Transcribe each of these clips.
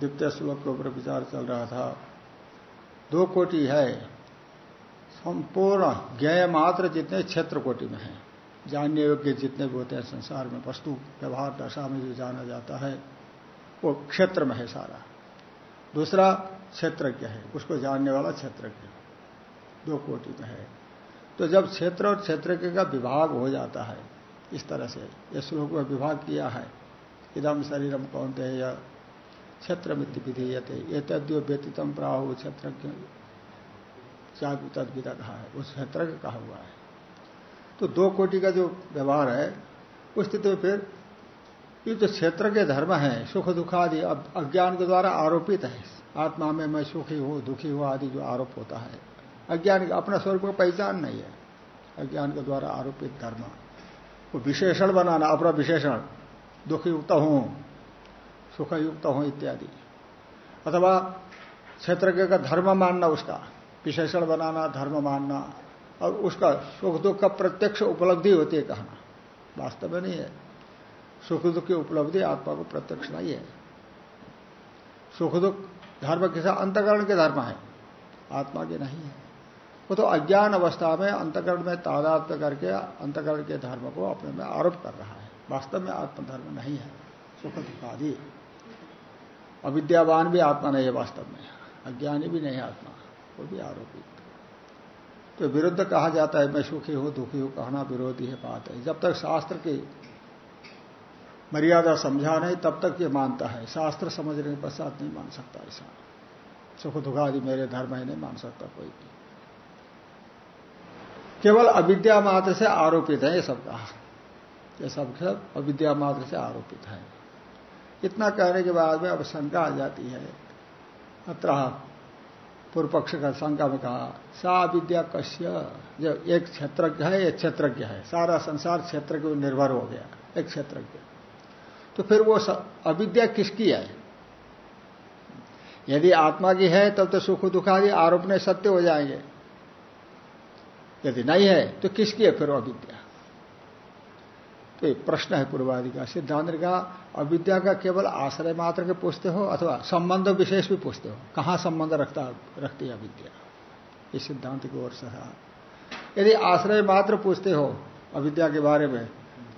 द्वितीय श्लोक के ऊपर विचार चल रहा था। दो कोटि है। संपूर्ण ज्ञेय मात्र जितने क्षेत्र कोटि में है, जानने योग्य जितने भी होते हैं संसार में, वस्तु, व्यवहार, दशा में जो जाना जाता है, वो क्षेत्र में है सारा। दूसरा क्षेत्रज्ञ है? उसको जानने वाला क्षेत्रज्ञ दो कोटि में है। तो जब क्षेत्र और क्षेत्रज्ञ का विभाग हो जाता है, इस तरह से यह श्लोक में विभाग किया है। इदम शरीरम कौनते या क्षेत्र मित्र विधेयते ये तद्यो व्यतीतम प्राहु क्षेत्र तद विदा कहा है, उस क्षेत्र का कहा हुआ है। तो दो कोटि का जो व्यवहार है, उस स्थिति में फिर ये जो क्षेत्र के धर्म है, सुख दुख आदि अज्ञान के द्वारा आरोपित है, आत्मा में मैं सुखी हूँ, दुखी हूँ आदि जो आरोप होता है। अज्ञान अपना स्वरूप को पहचान नहीं है। अज्ञान के द्वारा आरोपित धर्म। वो विशेषण बनाना, अपना विशेषण, दुखी युक्त हूँ सुखयुक्त हो इत्यादि। अथवा क्षेत्र का धर्म मानना उसका, विशेषण बनाना, धर्म मानना, और उसका सुख दुख का प्रत्यक्ष उपलब्धि होती है कहना। वास्तव में नहीं है। सुख दुख की उपलब्धि आत्मा को प्रत्यक्ष नहीं है। सुख दुख धर्म के साथ अंतकरण के धर्म है। आत्मा के नहीं है। वो तो अज्ञान अवस्था में अंतकरण में तादात्म करके अंतकरण के धर्म को अपने में आरोप कर रहा है। वास्तव में आत्मधर्म नहीं है। सुख दुख आदि अविद्यावान भी आत्मा नहीं है वास्तव में। अज्ञानी भी नहीं आत्मा। वो भी आरोपित तो विरुद्ध कहा जाता है, मैं सुखी हूँ, दुखी हूँ, कहना विरोधी है बात है। जब तक शास्त्र की मर्यादा समझा नहीं, तब तक ये मानता है। शास्त्र समझने के पश्चात नहीं मान सकता ऐसा। सुख दुख आदि मेरे धर्म ही नहीं मान सकता कोई भी। केवल अविद्या मात्र से आरोपित है, ये सब कहा। यह सब अविद्या मात्र से आरोपित है। इतना कहने के बाद में अब शंका आ जाती है। अत्र पूर्व पक्ष का शंका में कहा, सा विद्या कश्य, जो एक क्षेत्रज्ञ है, एक क्षेत्रज्ञ है। सारा संसार क्षेत्र के निर्भर हो गया, एक क्षेत्रज्ञ। तो फिर वो अविद्या किसकी है? यदि आत्मा की है, तब तो सुख दुखादि आरोप ने सत्य हो जाएँगे। यदि नहीं है तो किसकी है फिर अविद्या? तो प्रश्न है पूर्वादि का, सिद्धांत का अविद्या का केवल आश्रय मात्र के पूछते हो अथवा संबंध विशेष भी पूछते हो? कहाँ संबंध रखता, रखती है अविद्या इस सिद्धांत की ओर से है। यदि आश्रय मात्र पूछते हो अविद्या के बारे में,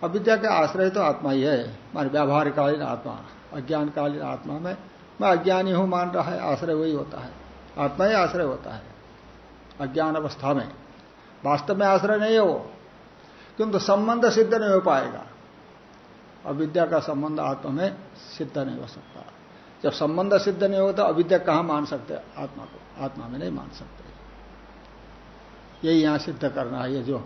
अविद्या का आश्रय तो आत्मा ही है, मान व्यावहारिकालीन आत्मा, अज्ञानकालीन आत्मा में, मैं अज्ञानी हूँ मान रहा है, आश्रय वही होता है। आत्मा ही आश्रय होता है, अज्ञान अवस्था में। वास्तव में आश्रय नहीं है वो। किंतु संबंध सिद्ध नहीं हो पाएगा। अविद्या का संबंध आत्मा में सिद्ध नहीं हो सकता। जब संबंध सिद्ध नहीं होता, अविद्या कहाँ मान सकते? आत्मा को, आत्मा में नहीं मान सकते। यही यहाँ सिद्ध करना है, ये जो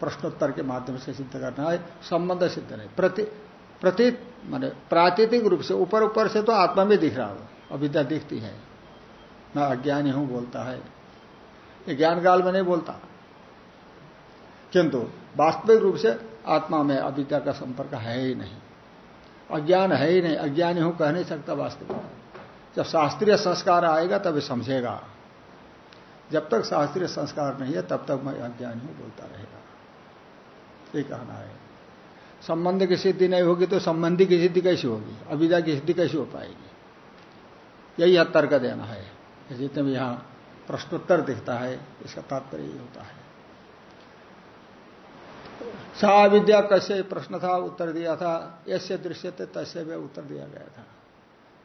प्रश्नोत्तर के माध्यम से सिद्ध करना है, संबंध सिद्ध नहीं। प्रति, प्रतीत, माने प्रातीतिक रूप से ऊपर ऊपर से तो आत्मा में दिख रहा हो अविद्या दिखती है। मैं अज्ञानी हूँ बोलता है। ये ज्ञान काल में नहीं बोलता। किंतु वास्तविक रूप से आत्मा में अविद्या का संपर्क है ही नहीं। अज्ञान है ही नहीं। अज्ञानी हूँ, कह नहीं सकता वास्तविक। जब शास्त्रीय संस्कार आएगा, तभी समझेगा। जब तक शास्त्रीय संस्कार नहीं है, तब तक मैं अज्ञानी हूँ, बोलता रहेगा। ये कहना है। संबंध की सिद्धि नहीं होगी तो संबंधी की सिद्धि कैसी होगी? अविद्या की सिद्धि कैसी हो पाएगी? यही तर्क देना है। जितने भी यहाँ प्रश्नोत्तर दिखता है, इसका तात्पर्य होता है। सा विद्या कैसे प्रश्न था, उत्तर दिया था, ऐसे दृश्य थे, तैसे में उत्तर दिया गया था।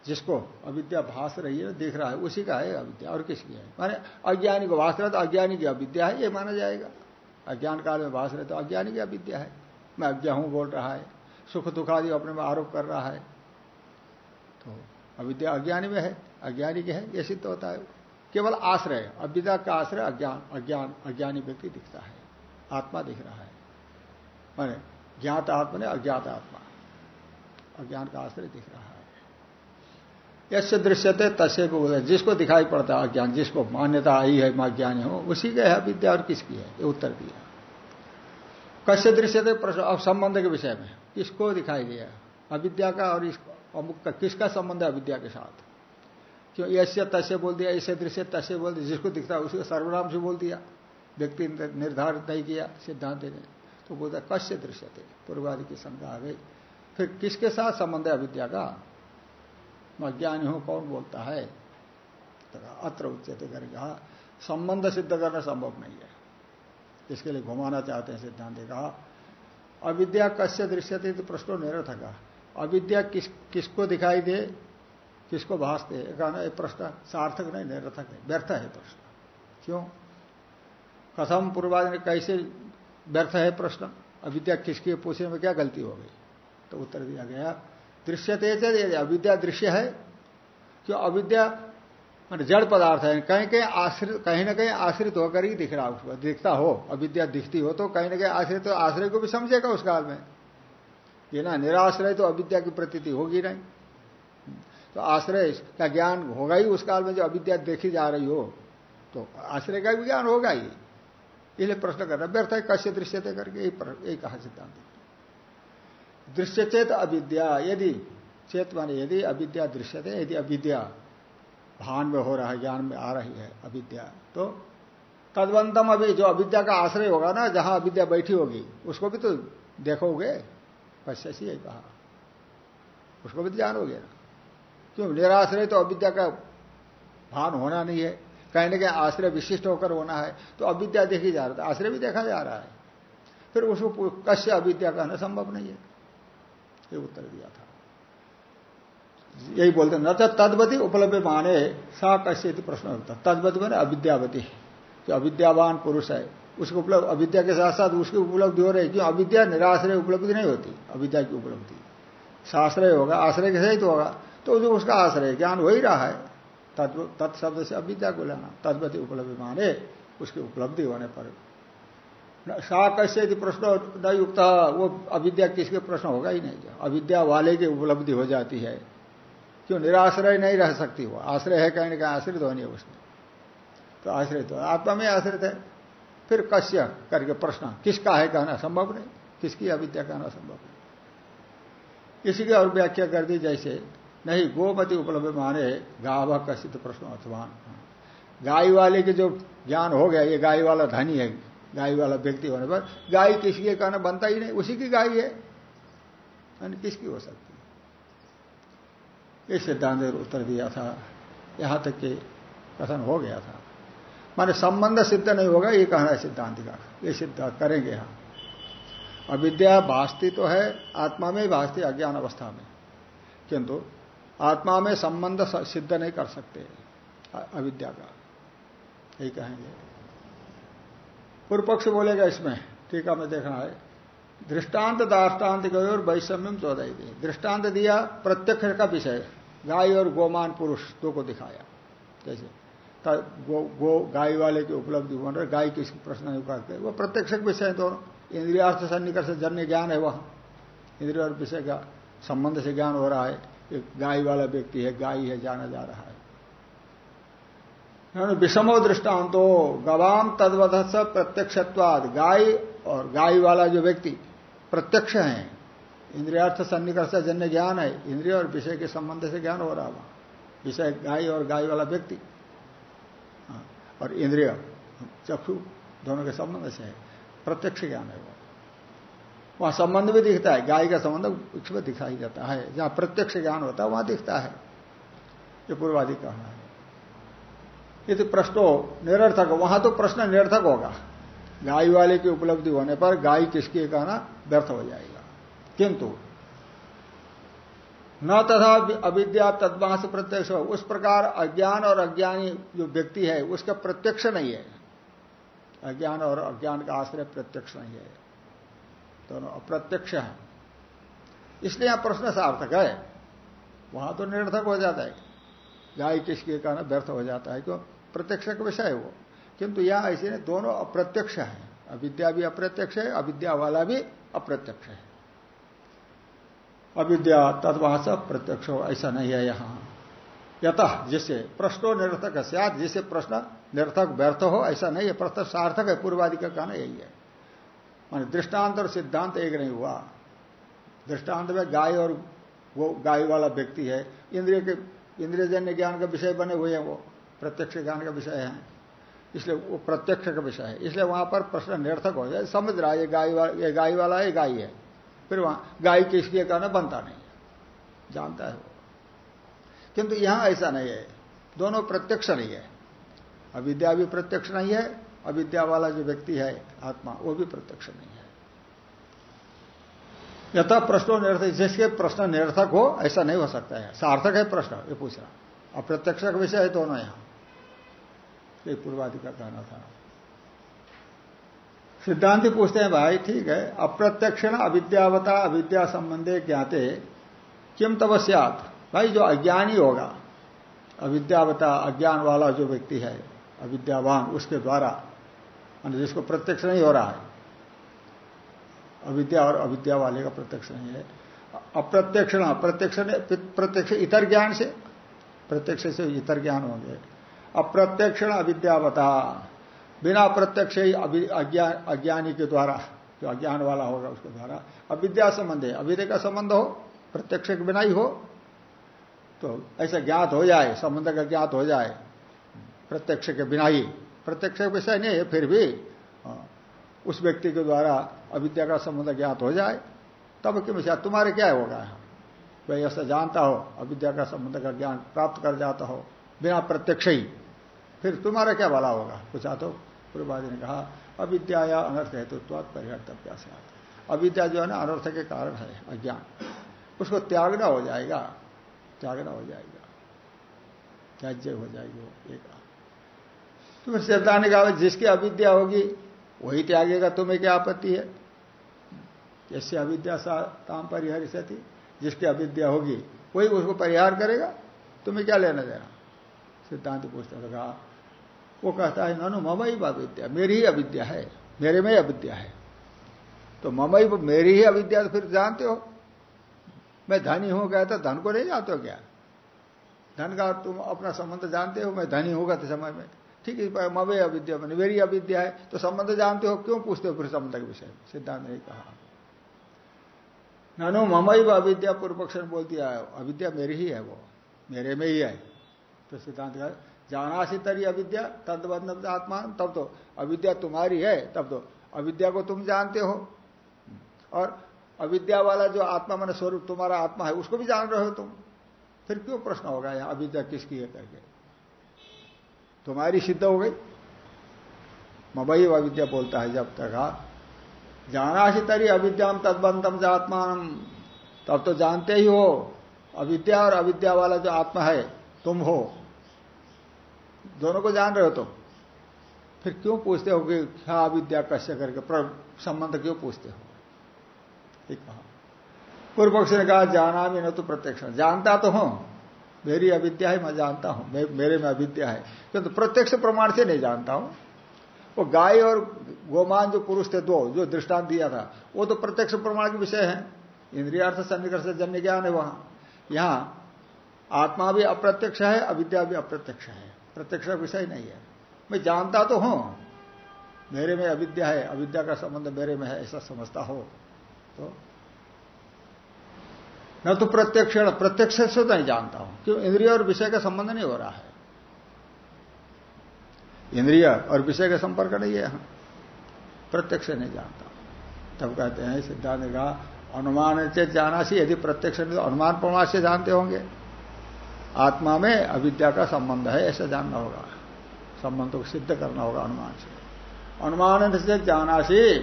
जिसको अविद्या भाष रही है, दिख रहा है, उसी का है अविद्या, और किसकी है? माने अज्ञानी को भाष रहा तो अज्ञानी की अविद्या है, ये माना जाएगा। अज्ञान काल में भाष रहे तो अज्ञानी की अविद्या है। मैं अज्ञा हूँ बोल रहा है, सुख दुख आदि अपने में आरोप कर रहा है। तो अविद्या अज्ञानी में है, अज्ञानी के है, ये सिद्ध होता है। केवल आश्रय, अविद्या का आश्रय अज्ञान अज्ञान, अज्ञानी व्यक्ति दिखता है, आत्मा दिख रहा है। माने ज्ञात आत्मा ने अज्ञात आत्मा। अज्ञान का आश्रय दिख रहा है। यसे दृश्यते तसे को जिसको दिखाई पड़ता है अज्ञान, जिसको मान्यता आई है माँ ज्ञानी हो, उसी का है विद्या और किसकी है? ये उत्तर दिया। कश्य दृश्यते प्रश्न, अब संबंध के विषय में। किसको दिखाई दिया? अविद्या का और इस अमुक का, किसका संबंध है अविद्या के साथ? क्यों? ऐसे तस्य बोल दिया ऐसे दृश्य तस्य बोल दिया, जिसको दिखता है उसको सर्वनाम से बोल दिया। व्यक्ति निर्धारित नहीं किया, सिद्धांत ने तो बोलता कश्य दृश्य थे पूर्वादि की शंका आ गई। फिर किसके साथ संबंध है अविद्या का? मैं ज्ञानी हूँ, कौन बोलता है? तो अत्र उच्चते कर कहा, संबंध सिद्ध करना संभव नहीं है। इसके लिए घुमाना चाहते हैं सिद्धांत कहा अविद्या कश्य दृश्य थे तो प्रश्न निरर्थक। अविद्या किस, किसको दिखाई दे, किसको भाषते कहना एक प्रश्न सार्थक नहीं, निरर्थक है व्यर्थ है प्रश्न। क्यों? कथम पूर्वादि ने कैसे व्यर्थ है प्रश्न। अविद्या किसकी पूछने में क्या गलती हो गई? तो उत्तर दिया गया, दृश्य तेज अविद्या दृश्य है, क्यों अविद्या मान जड़ पदार्थ है, कहीं कहीं आश्रित, कहीं ना कहीं आश्रित होकर ही दिख रहा उसको, दिखता हो, अविद्या दिखती हो तो कहीं ना कहीं आश्रित तो आश्रय को भी समझेगा उस काल में। ये ना निराश्रय तो अविद्या की प्रतीति होगी नहीं। तो आश्रय का ज्ञान होगा ही उस काल में जो अविद्या देखी जा रही हो तो आश्रय का भी ज्ञान होगा ही। इसलिए प्रश्न करना व्यर्थ है, कश्य दृश्यते करके यही कहा सिद्धांत दृश्य चेत अविद्या, यदि, चेत माने यदि अविद्या दृश्यते यदि अविद्या भान में हो रहा है, ज्ञान में आ रही है अविद्या तो तदवंतम अभी जो अविद्या का आश्रय होगा ना, जहाँ अविद्या बैठी होगी, उसको भी तो देखोगे पश्यसी है कहा। उसको भी तो जानोगे ना। क्यों? निराश्रय तो अविद्या का भान होना नहीं है। कहीं ना कहीं आश्रय विशिष्ट होकर होना है तो अविद्या देखी जा रहा है आश्रय भी देखा जा रहा है। फिर उसको कश्य अविद्या कहना संभव नहीं है। ये उत्तर दिया था। यही बोलते न तो तदवती उपलब्ध माने, सा कश्य प्रश्न होता तदवती माने अविद्यावती। जो अविद्यावान पुरुष है, उसको उपलब्ध, अविद्या के साथ साथ उसकी उपलब्धि हो रही क्यों? अविद्या निराश्रय उपलब्धि नहीं होती, अविद्या की उपलब्धि। साश्रय होगा, आश्रय के सहित होगा तो जो उसका आश्रय, ज्ञान हो ही रहा है तत्शब्द से अविद्या को लेना, तद्वती उपलब्धि माने, उसकी उपलब्धि होने पर। सा कैसे यदि प्रश्न न युक्त, वो अविद्या किसके प्रश्न होगा ही नहीं अविद्या वाले की उपलब्धि हो जाती है। क्यों? निराश्रय नहीं रह सकती वो। आश्रय है कहीं ना कहीं, आश्रित होनी है उसमें। तो आश्रित हो, आत्मा में आश्रित है। फिर कश्य करके प्रश्न, किसका है कहना संभव नहीं, किसकी अविद्या कहना संभव नहीं। इसी की और व्याख्या कर दी जैसे नहीं गोमति उपलब्ध माने गावा का सिद्ध प्रश्न अथवान गाय वाले के जो ज्ञान हो गया, ये गाय वाला धनी है, गाय वाला व्यक्ति होने पर गाय किसी के कहना बनता ही नहीं, उसी की गाय है। किसकी हो सकती ये सिद्धांत उत्तर दिया था, यहाँ तक कि कथन हो गया था। माने संबंध सिद्ध नहीं होगा, ये कहना है सिद्धांत का। ये सिद्ध करेंगे हम। अविद्या भाषती तो है, आत्मा में ही भाषती अज्ञान अवस्था में। किंतु आत्मा में संबंध सिद्ध नहीं कर सकते। अविद्या का। यही कहेंगे। पूर्व पक्ष बोलेगा इसमें टीका में देखना है। दृष्टांत दाष्टान्त गए और वैषम्यम चौदह दी दृष्टांत दिया प्रत्यक्ष का विषय। गाय और गोमान पुरुष दो को दिखाया। जैसे गो, गो गाय वाले की उपलब्धि हो रहे गाय किस प्रश्न नहीं करते। वो प्रत्यक्ष विषय दोनों इंद्रियार्थ सन्निकर्ष जन्य ज्ञान है वह। इंद्रिय और विषय का संबंध से ज्ञान हो रहा है। गाय वाला व्यक्ति है गाय है जाना जा रहा है। विषमो दृष्टांतो गवाम तद्वत प्रत्यक्षत्वाद गाय और गाय वाला जो व्यक्ति प्रत्यक्ष है इंद्रियार्थ सन्निकर्ष जन्य ज्ञान है इंद्रिय और विषय के संबंध से ज्ञान हो रहा वहाँ। विषय गाय और गाय वाला व्यक्ति। हाँ, और इंद्रिय चक्षु दोनों के संबंध से है। प्रत्यक्ष ज्ञान है वो। वहाँ संबंध भी दिखता है, गाय का संबंध उसमें दिखाई देता है, जहाँ प्रत्यक्ष ज्ञान होता है, वहाँ दिखता है, ये पूर्वादि कहना है। यदि प्रश्नो निरर्थक वहाँ तो प्रश्न निरर्थक होगा। गाय वाले की उपलब्धि होने पर गाय किसकी कहना व्यर्थ हो जाएगा। किंतु, न तथा अविद्या तद्वास प्रत्यक्ष हो, उस प्रकार अज्ञान और अज्ञानी जो व्यक्ति है, उसका प्रत्यक्ष नहीं है। अज्ञान और अज्ञान का आश्रय प्रत्यक्ष नहीं है। दोनों अप्रत्यक्ष है। इसलिए यहाँ प्रश्न सार्थक है। वहाँ तो निरर्थक हो जाता है। गाय किसके कारण व्यर्थ हो जाता है, क्यों? प्रत्यक्ष का विषय है वो। किंतु यहाँ ऐसे दोनों अप्रत्यक्ष है। अविद्या भी अप्रत्यक्ष है, अविद्या वाला भी अप्रत्यक्ष है। अविद्या तत्वास प्रत्यक्ष हो ऐसा नहीं है यहाँ। यत जिससे प्रश्नो निरर्थक है जिससे प्रश्न निरर्थक व्यर्थ हो, ऐसा नहीं है। प्रश्न सार्थक है, पूर्वादि का कहना यही है। मान दृष्टांत और सिद्धांत एक नहीं हुआ। दृष्टांत में गाय और वो गाय वाला व्यक्ति है। इंद्रिय के, इंद्रियजन्य ज्ञान का विषय बने हुए हैं वो, प्रत्यक्ष ज्ञान का विषय है। इसलिए वो प्रत्यक्ष का विषय है। इसलिए वहाँ पर प्रश्न निर्थक हो जाए, समझ रहा है, ये गाय वाला, ये गाय वाला है गाय है। फिर वहाँ गाय के इसलिए कहना बनता नहीं जानता है वो। किंतु यहाँ ऐसा नहीं है। दोनों प्रत्यक्ष नहीं है। अविद्या भी प्रत्यक्ष नहीं है अविद्या वाला जो व्यक्ति है, आत्मा, वो भी प्रत्यक्ष नहीं है। यथा प्रश्नों निरर्थक, जिसके प्रश्न निरर्थक हो, ऐसा नहीं हो सकता है। सार्थक है प्रश्न, ये पूछ रहा। अप्रत्यक्ष का विषय है दोनों यहाँ। ये पूर्वादि का कहना था। सिद्धांत पूछते हैं, भाई, ठीक है, अप्रत्यक्षण अविद्यावता, अविद्या संबंधे ज्ञाते, किम तपस्यात भाई, जो अज्ञानी होगा, अविद्यावता, अज्ञान वाला जो व्यक्ति है, अविद्यावान, उसके द्वारा जिसको प्रत्यक्ष नहीं हो रहा है। अविद्या और अविद्या वाले का प्रत्यक्ष नहीं है। अप्रत्यक्ष प्रत्यक्ष प्रत्यक्ष इतर ज्ञान से, प्रत्यक्ष से इतर ज्ञान होंगे। अप्रत्यक्षण अविद्यावता, बिना प्रत्यक्ष ही अज्ञानी के द्वारा, जो अज्ञान वाला होगा उसके द्वारा अविद्या संबंध है। अविद्या का संबंध हो, प्रत्यक्ष के बिना ही हो तो ऐसा ज्ञात हो जाए, संबंध का ज्ञात हो जाए, प्रत्यक्ष के बिना ही। प्रत्यक्ष विषय नहीं है फिर भी हाँ, उस व्यक्ति के द्वारा अविद्या का संबंध ज्ञात हो जाए तब कि विषय तुम्हारे क्या होगा? भाई ऐसा जानता हो अविद्या का संबंध का ज्ञान प्राप्त कर जाता हो बिना प्रत्यक्ष ही फिर तुम्हारा क्या भला होगा? पूछा तो पूर्वादि ने कहा अविद्या या अनर्थ हेतुत्व परिहर्तव्या से अविद्या जो है ना अनर्थ के कारण है अज्ञान। उसको त्यागना हो जाएगा त्यागना हो जाएगा। त्याज्य हो जाएगी वो एक तो फिर सिद्धांत कहा जिसकी अविद्या होगी, वही त्यागेगा, तुम्हें क्या आपत्ति है? जैसे अविद्या ताम परिहर थी जिसकी अविद्या होगी, वही उसको परिहार करेगा, तुम्हें क्या लेना देना? सिद्धांत पूछता कहा वो कहता है, ननु ममई अविद्या, मेरी ही अविद्या है, मेरे में ही अविद्या है। तो ममई मेरी ही अविद्या तो फिर जानते हो? मैं धनी हूँ गया तो धन को नहीं जानते हो क्या? धन का तुम अपना संबंध जानते हो? मैं धनी होगा तो समय में। ठीक है मवे अविद्या मैंने मेरी अविद्या है। तो संबंध जानते हो, क्यों पूछते हो फिर संबंध के विषय? सिद्धांत ने कहा। ननु ममई अविद्या पूर्व पक्ष ने बोल दिया अविद्या मेरी ही है वो, मेरे में ही है। तो सिद्धांत का जाना सी तरी अविद्या तदबंध आत्मा तब तो अविद्या तुम्हारी है, तब तो अविद्या को तुम जानते हो। और अविद्या वाला जो आत्मा मन स्वरूप तुम्हारा आत्मा है, उसको भी जान रहे हो तुम। फिर क्यों प्रश्न होगा यहाँ, अविद्या किसकी है करके? तुम्हारी सिद्ध हो गई। मबई अविद्या बोलता है, जब तक हा। जाना सी तरी अविद्याम तदबंधम आत्मान तब तो जानते ही हो, अविद्या और अविद्या वाला जो आत्मा है, तुम हो। दोनों को जान रहे हो तुम। फिर क्यों पूछते हो कि क्या अविद्या कश्य करके? संबंध क्यों पूछते हो? कहा। पूर्व पक्ष ने कहा, जाना भी न तो प्रत्यक्ष। जानता तो हूँ। मेरी अविद्या है, मैं जानता हूँ। मेरे में अविद्या है। किंतु तो प्रत्यक्ष प्रमाण से नहीं जानता हूँ। वो गाय और गोमान जो पुरुष थे दो, जो दृष्टांत दिया था, वो तो प्रत्यक्ष प्रमाण के विषय है। इंद्रियार्थ सन्निकर्ष जन्य ज्ञान है वहाँ। यहाँ आत्मा भी अप्रत्यक्ष है, अविद्या भी अप्रत्यक्ष है। प्रत्यक्ष विषय नहीं है। मैं जानता तो हूँ। मेरे में अविद्या है, अविद्या का संबंध मेरे में है, ऐसा समझता हो। तो न तो प्रत्यक्ष प्रत्यक्ष से तो नहीं जानता हूँ। क्यों? इंद्रिय और विषय का संबंध नहीं हो रहा है। इंद्रिय और विषय का संपर्क नहीं है यहाँ। प्रत्यक्ष नहीं जानता तब कहते हैं, सिद्धांत का अनुमान से जाना सी यदि प्रत्यक्ष नहीं तो अनुमान प्रमाण से जानते होंगे। आत्मा में अविद्या का संबंध है, ऐसा जानना होगा। संबंध को सिद्ध करना होगा अनुमान से। अनुमान से जाना सी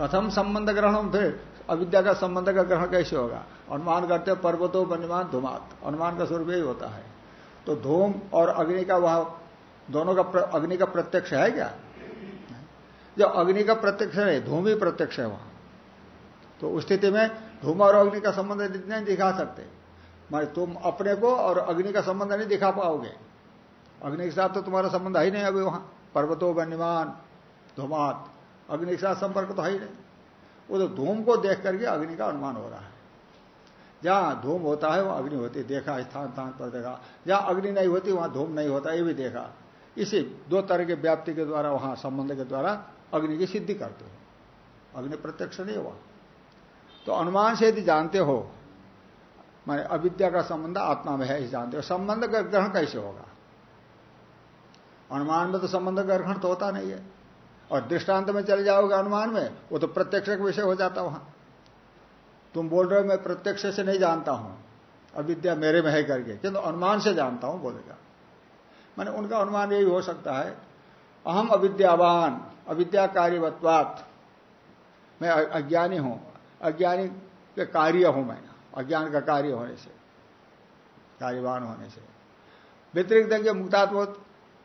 कथम संबंध ग्रहण फिर। अविद्या का संबंध का ग्रहण कैसे होगा? अनुमान करते हैं, पर्वतो बन्यमान धूमात। अनुमान का स्वरूप यही होता है। तो धूम और अग्नि का वह दोनों का अग्नि का प्रत्यक्ष है क्या? जो अग्नि का प्रत्यक्ष है, धूम ही प्रत्यक्ष है वहाँ। तो उस स्थिति में धूम और अग्नि का संबंध नहीं दिखा सकते। मैं तुम अपने को और अग्नि का संबंध नहीं दिखा पाओगे। अग्नि के साथ तो तुम्हारा संबंध है ही नहीं अभी वहाँ। पर्वतो बन्यमान धुमात। अग्नि के साथ संपर्क तो है ही नहीं। वो तो धूम को देख करके अग्नि का अनुमान हो रहा है। जहाँ धूम होता है, वहाँ अग्नि होती देखा, स्थान स्थान पर देखा। जहाँ अग्नि नहीं होती, वहाँ धूम नहीं होता, ये भी देखा। इसी दो तरह के व्याप्ति के द्वारा, वहाँ संबंध के द्वारा अग्नि की सिद्धि करते हो। अग्नि प्रत्यक्ष नहीं हुआ। तो अनुमान से यदि जानते हो, माने अविद्या का संबंध आत्मा में है, इस जानते हो। संबंध का ग्रहण कैसे होगा? अनुमान में तो संबंध का ग्रहण तो होता नहीं है। और दृष्टांत में चले जाओगे अनुमान में, वो तो प्रत्यक्ष का विषय हो जाता वहाँ। तुम बोल रहे हो, मैं प्रत्यक्ष से नहीं जानता हूँ। अविद्या मेरे में है करके। किंतु अनुमान से जानता हूँ, बोलेगा। मैंने उनका अनुमान यही हो सकता है, अहम अविद्यावान अविद्या कार्यवत्वात मैं अज्ञानी हूँ। अज्ञानी के कार्य हूँ मैं। अज्ञान का कार्य होने से, कार्यवान होने से। व्यतिरिक्त के मुक्तात्म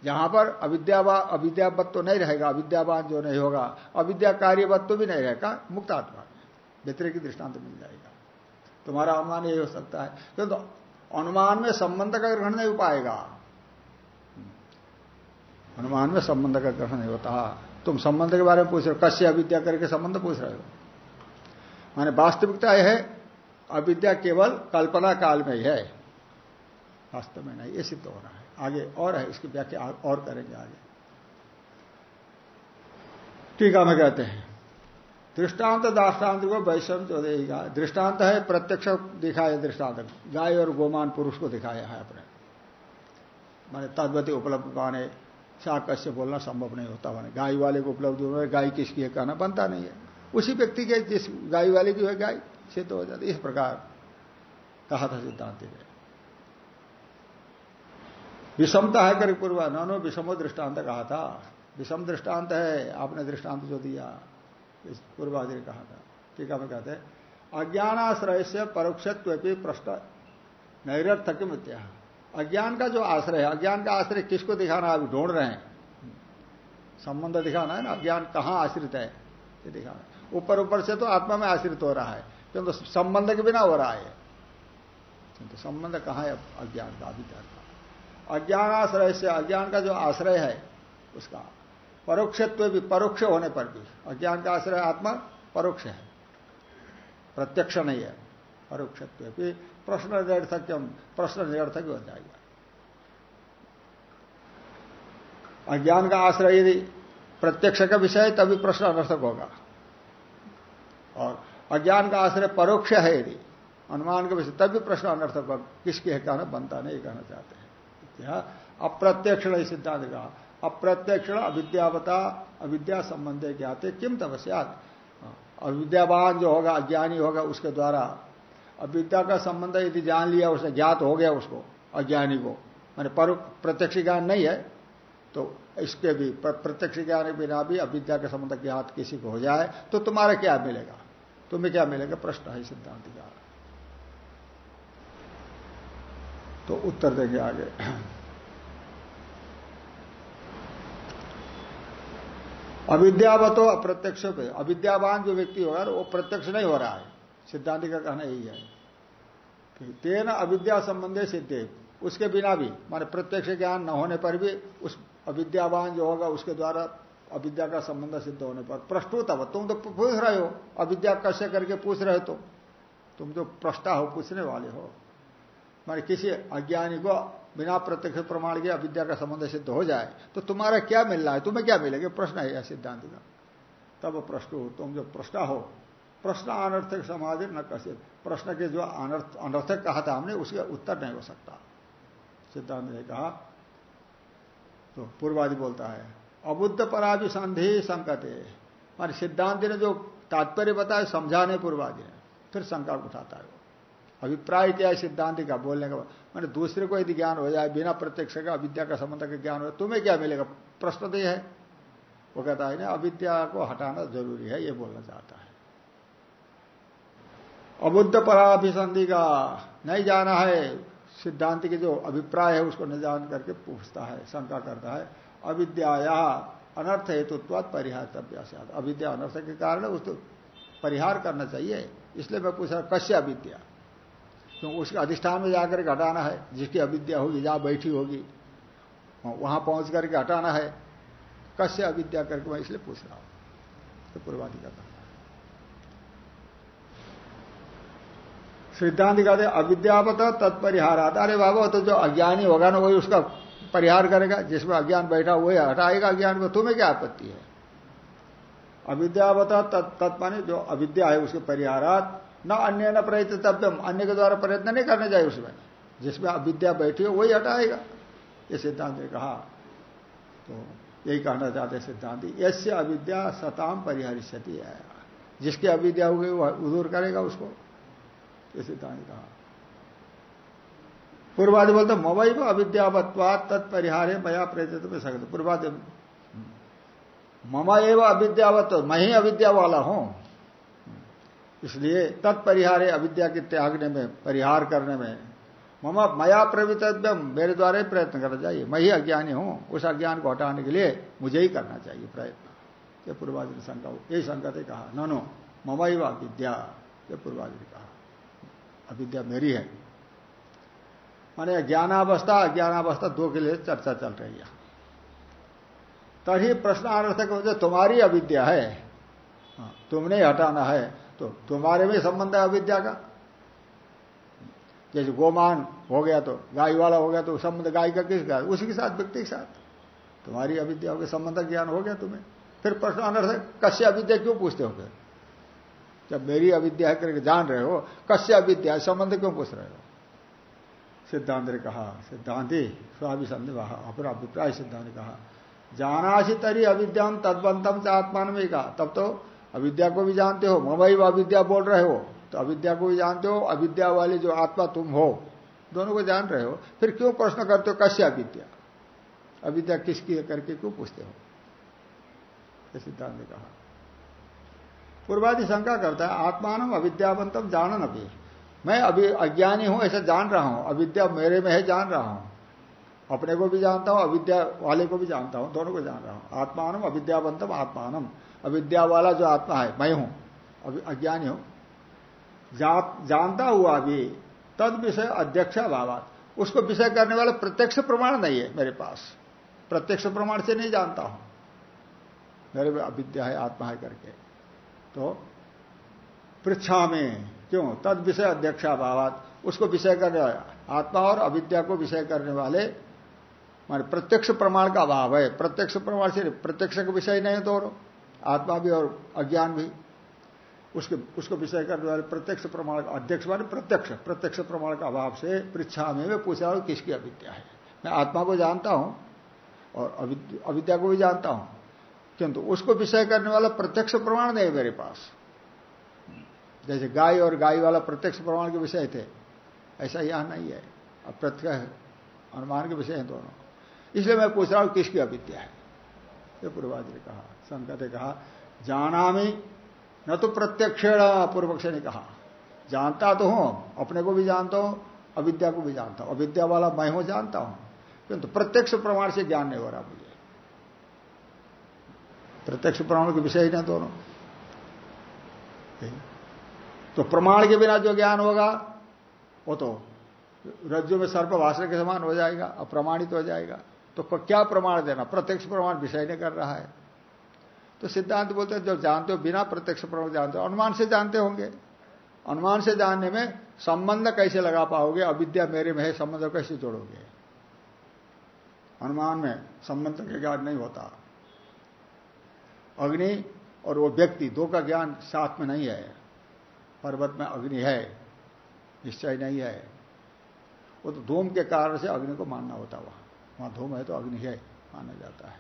जहाँ पर अविद्यावा, अविद्यावत तो नहीं रहेगा, अविद्यावान जो नहीं होगा अविद्या कार्यवत तो भी नहीं रहेगा मुक्त मुक्तात्मा व्यतिरिक्त दृष्टांत मिल जाएगा। तुम्हारा अनुमान यही हो सकता है। किंतु तो अनुमान में संबंध का ग्रहण नहीं हो पाएगा। अनुमान में संबंध का ग्रहण नहीं होता। तुम संबंध के बारे में पूछ रहे हो, कश्य अविद्या करके संबंध पूछ रहे हो। माने वास्तविकता यह है, अविद्या केवल कल्पना काल में ही है। वास्तव में नहीं, ये सिद्ध हो रहा है। आगे और है, इसकी व्याख्या और करेंगे आगे। टीका में कहते हैं, दृष्टांत दाष्टान्त को वैषम जो देगा दृष्टांत है प्रत्यक्ष दिखाया दृष्टांत। गाय और गोमान पुरुष को दिखाया है अपने। माने तद्वती उपलब्ध पाने शाक से बोलना संभव नहीं होता। माने गाय वाले को उपलब्ध हो गाय किसकी है कहना बनता नहीं है। उसी व्यक्ति के जिस गाय वाले की है गाय, सिद्ध हो जाती इस प्रकार कहा था सिद्धांत ने विषमता है कर पूर्वा। नो विषमो दृष्टांत कहा था। विषम दृष्टांत है, आपने दृष्टांत जो दिया पूर्वादि ने कहा था। ठीक है कहते हैं अज्ञानाश्रय से परोक्षत्व प्रश्न नैरर्थक अज्ञान का जो आश्रय है, अज्ञान का आश्रय किसको दिखाना अभी ढूंढ रहे हैं। संबंध दिखाना है ना? अज्ञान कहाँ आश्रित है? ये दिखाना ऊपर ऊपर से तो आत्मा में आश्रित हो रहा है, किंतु संबंध के बिना हो रहा है। किंतु संबंध कहाँ है? अज्ञान का अभिज्ञान का अज्ञानाश्रय से अज्ञान का जो आश्रय है, उसका परोक्षत्व भी परोक्ष होने पर भी, अज्ञान का आश्रय आत्मा परोक्ष है। प्रत्यक्ष नहीं है, परोक्षत्व भी प्रश्न निरर्थक प्रश्न निरर्थक हो जाएगा। अज्ञान का आश्रय यदि प्रत्यक्ष का विषय है, तभी प्रश्न अनर्थक होगा। और अज्ञान का आश्रय परोक्ष है यदि, अनुमान का विषय, तभी प्रश्न अनर्थक होगा, किसके है, कहना, बनता नहीं, कहना चाहते। हैं अप्रत्यक्ष सिद्धांत कहा अप्रत्यक्ष अविद्यावता, अविद्या संबंधे ज्ञाते किम तपस्यात अविद्यावान जो होगा, अज्ञानी होगा, उसके द्वारा अविद्या का संबंध यदि जान लिया, उसने ज्ञात हो गया उसको, अज्ञानी को, मैंने पर प्रत्यक्ष ज्ञान नहीं है तो इसके भी प्रत्यक्ष ज्ञान के बिना भी अविद्या का संबंध ज्ञात किसी को हो जाए तो तुम्हारा क्या मिलेगा? तुम्हें क्या मिलेगा? प्रश्न है सिद्धांत का। तो उत्तर देंगे आगे। अविद्यावतो अप्रत्यक्ष पे अविद्यावान जो व्यक्ति होगा वो प्रत्यक्ष नहीं हो रहा है। सिद्धांति का कहना यही है तेन अविद्या संबंधे सिद्धे, उसके बिना भी, माने प्रत्यक्ष ज्ञान न होने पर भी, उस अविद्यावान जो होगा उसके द्वारा अविद्या का संबंध सिद्ध होने पर। प्रस्तुत अब, तुम तो पूछ रहे हो, अविद्या कैसे करके पूछ रहे तो तुम? तो प्रष्टा हो, पूछने वाले हो। माने किसी अज्ञानी को बिना प्रत्यक्ष प्रमाण के अविद्या का संबंध सिद्ध हो जाए तो तुम्हारा क्या मिल रहा है? तुम्हें क्या मिलेगा? प्रश्न है यह सिद्धांत का। तब प्रश्न हो, तुम जो प्रश्न हो, प्रश्न अनर्थक समाधि न कसे प्रश्न के जो अनर्थ, अनर्थक कहा था हमने, उसका उत्तर नहीं हो सकता। सिद्धांत ने कहा तो पूर्वादि बोलता है, अबुद्ध पराभिसंधि संकट है मान सिद्धांत ने जो तात्पर्य बताया, समझाने पूर्वादि ने, फिर शंका उठाता है। अभिप्राय क्या है सिद्धांत का, बोलने का? मैंने दूसरे को यदि ज्ञान हो जाए, बिना प्रत्यक्ष का अविद्या का संबंध का ज्ञान हो तुम्हें क्या मिलेगा? प्रश्न तो है। वो कहता है ना अविद्या को हटाना ज़रूरी है, ये बोलना चाहता है। अबुद्ध पराभिसंधि का, नहीं जाना है। सिद्धांत के जो अभिप्राय है, उसको न जान करके पूछता है, शंका करता है। अविद्या अनर्थ हेतुत्वाद परिहार तब्यासाद अविद्या अनर्थ के कारण उसको परिहार करना चाहिए। इसलिए मैं पूछ कश्य अविद्या? तो उसके अधिष्ठान में जाकर के हटाना है। जिसकी अविद्या होगी, जहाँ बैठी होगी, वहाँ पहुँच करके हटाना है। कश्य अविद्या करके मैं इसलिए पूछ रहा हूँ। तो पूर्वादि का सिद्धांत कहते अविद्यावत तत्परिहार आता अरे बाबा तो जो अज्ञानी होगा ना, वही उसका परिहार करेगा। जिसमें अज्ञान बैठा वही हटाएगा अज्ञान को। तुम्हें क्या आपत्ति है? अविद्यावत तत्माने जो अविद्या है, उसके परिहारात न अन्य न प्रयत्न तब्यम अन्य के द्वारा प्रयत्न नहीं करने जाए उसमें। जिसमें अविद्या बैठी हो, वही हटाएगा। ये सिद्धांत ने कहा। तो यही कहना चाहते सिद्धांत। यसे अविद्या सताम परिहरिष्यति है। जिसकी अविद्या होगी, वह दूर करेगा उसको। ये सिद्धांत कहा। पूर्वादि बोलते मवई में अविद्यावत्वाद तत्परिहार मया प्रेरित में सकते पूर्वादि ममा एवं अविद्यावत मैं ही अविद्या वाला हूँ। इसलिए तत्परिहार अविद्या के त्यागने में परिहार करने में ममा मया प्रवृतव्यम मेरे द्वारा ही प्रयत्न करना चाहिए। मैं ही अज्ञानी हूँ उस अज्ञान को हटाने के लिए मुझे ही करना चाहिए प्रयत्न। ये पूर्वादि ने शंका यही शंका ने कहा नो ममा ही अविद्या। ये पूर्वादि ने कहा अविद्या मेरी है। माने ज्ञानावस्था अज्ञानावस्था दो के लिए चर्चा चल रही है। तभी प्रश्न आर्थक जो तुम्हारी अविद्या है। हाँ, तुमने हटाना है। तो तुम्हारे में संबंध है अविद्या का। जैसे गोमान हो गया तो गाय वाला हो गया तो संबंध गाय का किस गाय उसी के साथ, व्यक्ति के साथ। तुम्हारी अविद्या हो गया संबंध ज्ञान हो गया तुम्हें। फिर प्रश्न अनर्थ कश्य अविद्या क्यों पूछते हो फिर? जब मेरी अविद्या है करके जान रहे हो, कश्य अविद्या संबंध क्यों पूछ रहे हो? सिद्धांत ने कहा, सिद्धांति स्वाभि संदेह अपना अभिप्राय सिद्धांत ने कहा, जानासी तरी अविद्याम तदबंतम से आत्मान में कहा तब तो अविद्या को भी जानते हो, ममई अविद्या बोल रहे हो तो अविद्या को भी जानते हो, अविद्या वाले जो आत्मा तुम हो, दोनों को जान रहे हो, फिर क्यों प्रश्न करते हो, कश्य अविद्या? अविद्या किसकी है करके क्यों पूछते हो? सिद्धांत ने कहा। पूर्वादि शंका करता है आत्मान अविद्यावंतम जानन अभी मैं अभी, अज्ञानी हूँ, ऐसा जान रहा हूँ, अविद्या मेरे में है, जान रहा हूँ। अपने को भी जानता हूँ, अविद्या वाले को भी जानता हूँ, दोनों को जान रहा हूँ। आत्मानम अविद्यावंतम आत्मानम। अविद्या वाला जो आत्मा है मैं हूँ अभी अज्ञानी हूँ। जा, जानता हुआ भी तद विषय अध्यक्ष भावात उसको विषय करने वाला प्रत्यक्ष प्रमाण नहीं है मेरे पास। प्रत्यक्ष प्रमाण से नहीं जानता हूँ। मेरे में अविद्या है आत्मा है करके। तो पृछा में क्यों? तद विषय अध्यक्षा भावात उसको विषय करने वाला आत्मा और अविद्या को विषय करने वाले मान प्रत्यक्ष प्रमाण का अभाव है। प्रत्यक्ष प्रमाण से प्रत्यक्ष का विषय नहीं दोनों। आत्मा भी और अज्ञान भी, उसके, उसको विषय करने वाले प्रत्यक्ष प्रमाण का अध्यक्ष माने प्रत्यक्ष प्रत्यक्ष प्रमाण का अभाव से पृछा में मैं पूछ हूँ किसकी अविद्या है। मैं आत्मा को जानता हूँ और अविद्या को भी जानता हूँ, किंतु उसको विषय करने वाला प्रत्यक्ष प्रमाण नहीं मेरे पास। जैसे गाय और गाय वाला प्रत्यक्ष प्रमाण के विषय थे, ऐसा यहाँ नहीं है। प्रत्यक्ष अनुमान के विषय हैं दोनों। इसलिए मैं पूछ रहा हूँ किसकी अविद्या है? ये पूर्वाज ने कहा। ने कहा जाना में न तो प्रत्यक्षेण पूर्व पक्ष ने कहा। जानता तो हूँ, अपने को भी जानता हूँ, अविद्या को भी जानता हूँ। अविद्या वाला मैं हूँ, जानता हूँ। किंतु तो प्रत्यक्ष प्रमाण से ज्ञान नहीं हो रहा मुझे। प्रत्यक्ष प्रमाण के विषय ही ना दोनों। तो प्रमाण के बिना जो ज्ञान होगा, वो तो रज्जु में सर्प भाषण के समान हो जाएगा, अप्रमाणित हो जाएगा। तो क्या प्रमाण देना? प्रत्यक्ष प्रमाण विषय नहीं कर रहा है। तो सिद्धांत बोलते हैं, जब जानते हो, बिना प्रत्यक्ष प्रमाण जानते हो, अनुमान से जानते होंगे। अनुमान से जानने में संबंध कैसे लगा पाओगे? अविद्या मेरे में है, संबंध कैसे जोड़ोगे? अनुमान में संबंध का ज्ञान नहीं होता। अग्नि और वो व्यक्ति, दो का ज्ञान साथ में नहीं है। पर्वत में अग्नि है, निश्चय नहीं है। वो तो धूम के कारण से अग्नि को मानना होता वहाँ। वहाँ धूम है तो अग्नि है, माना जाता है।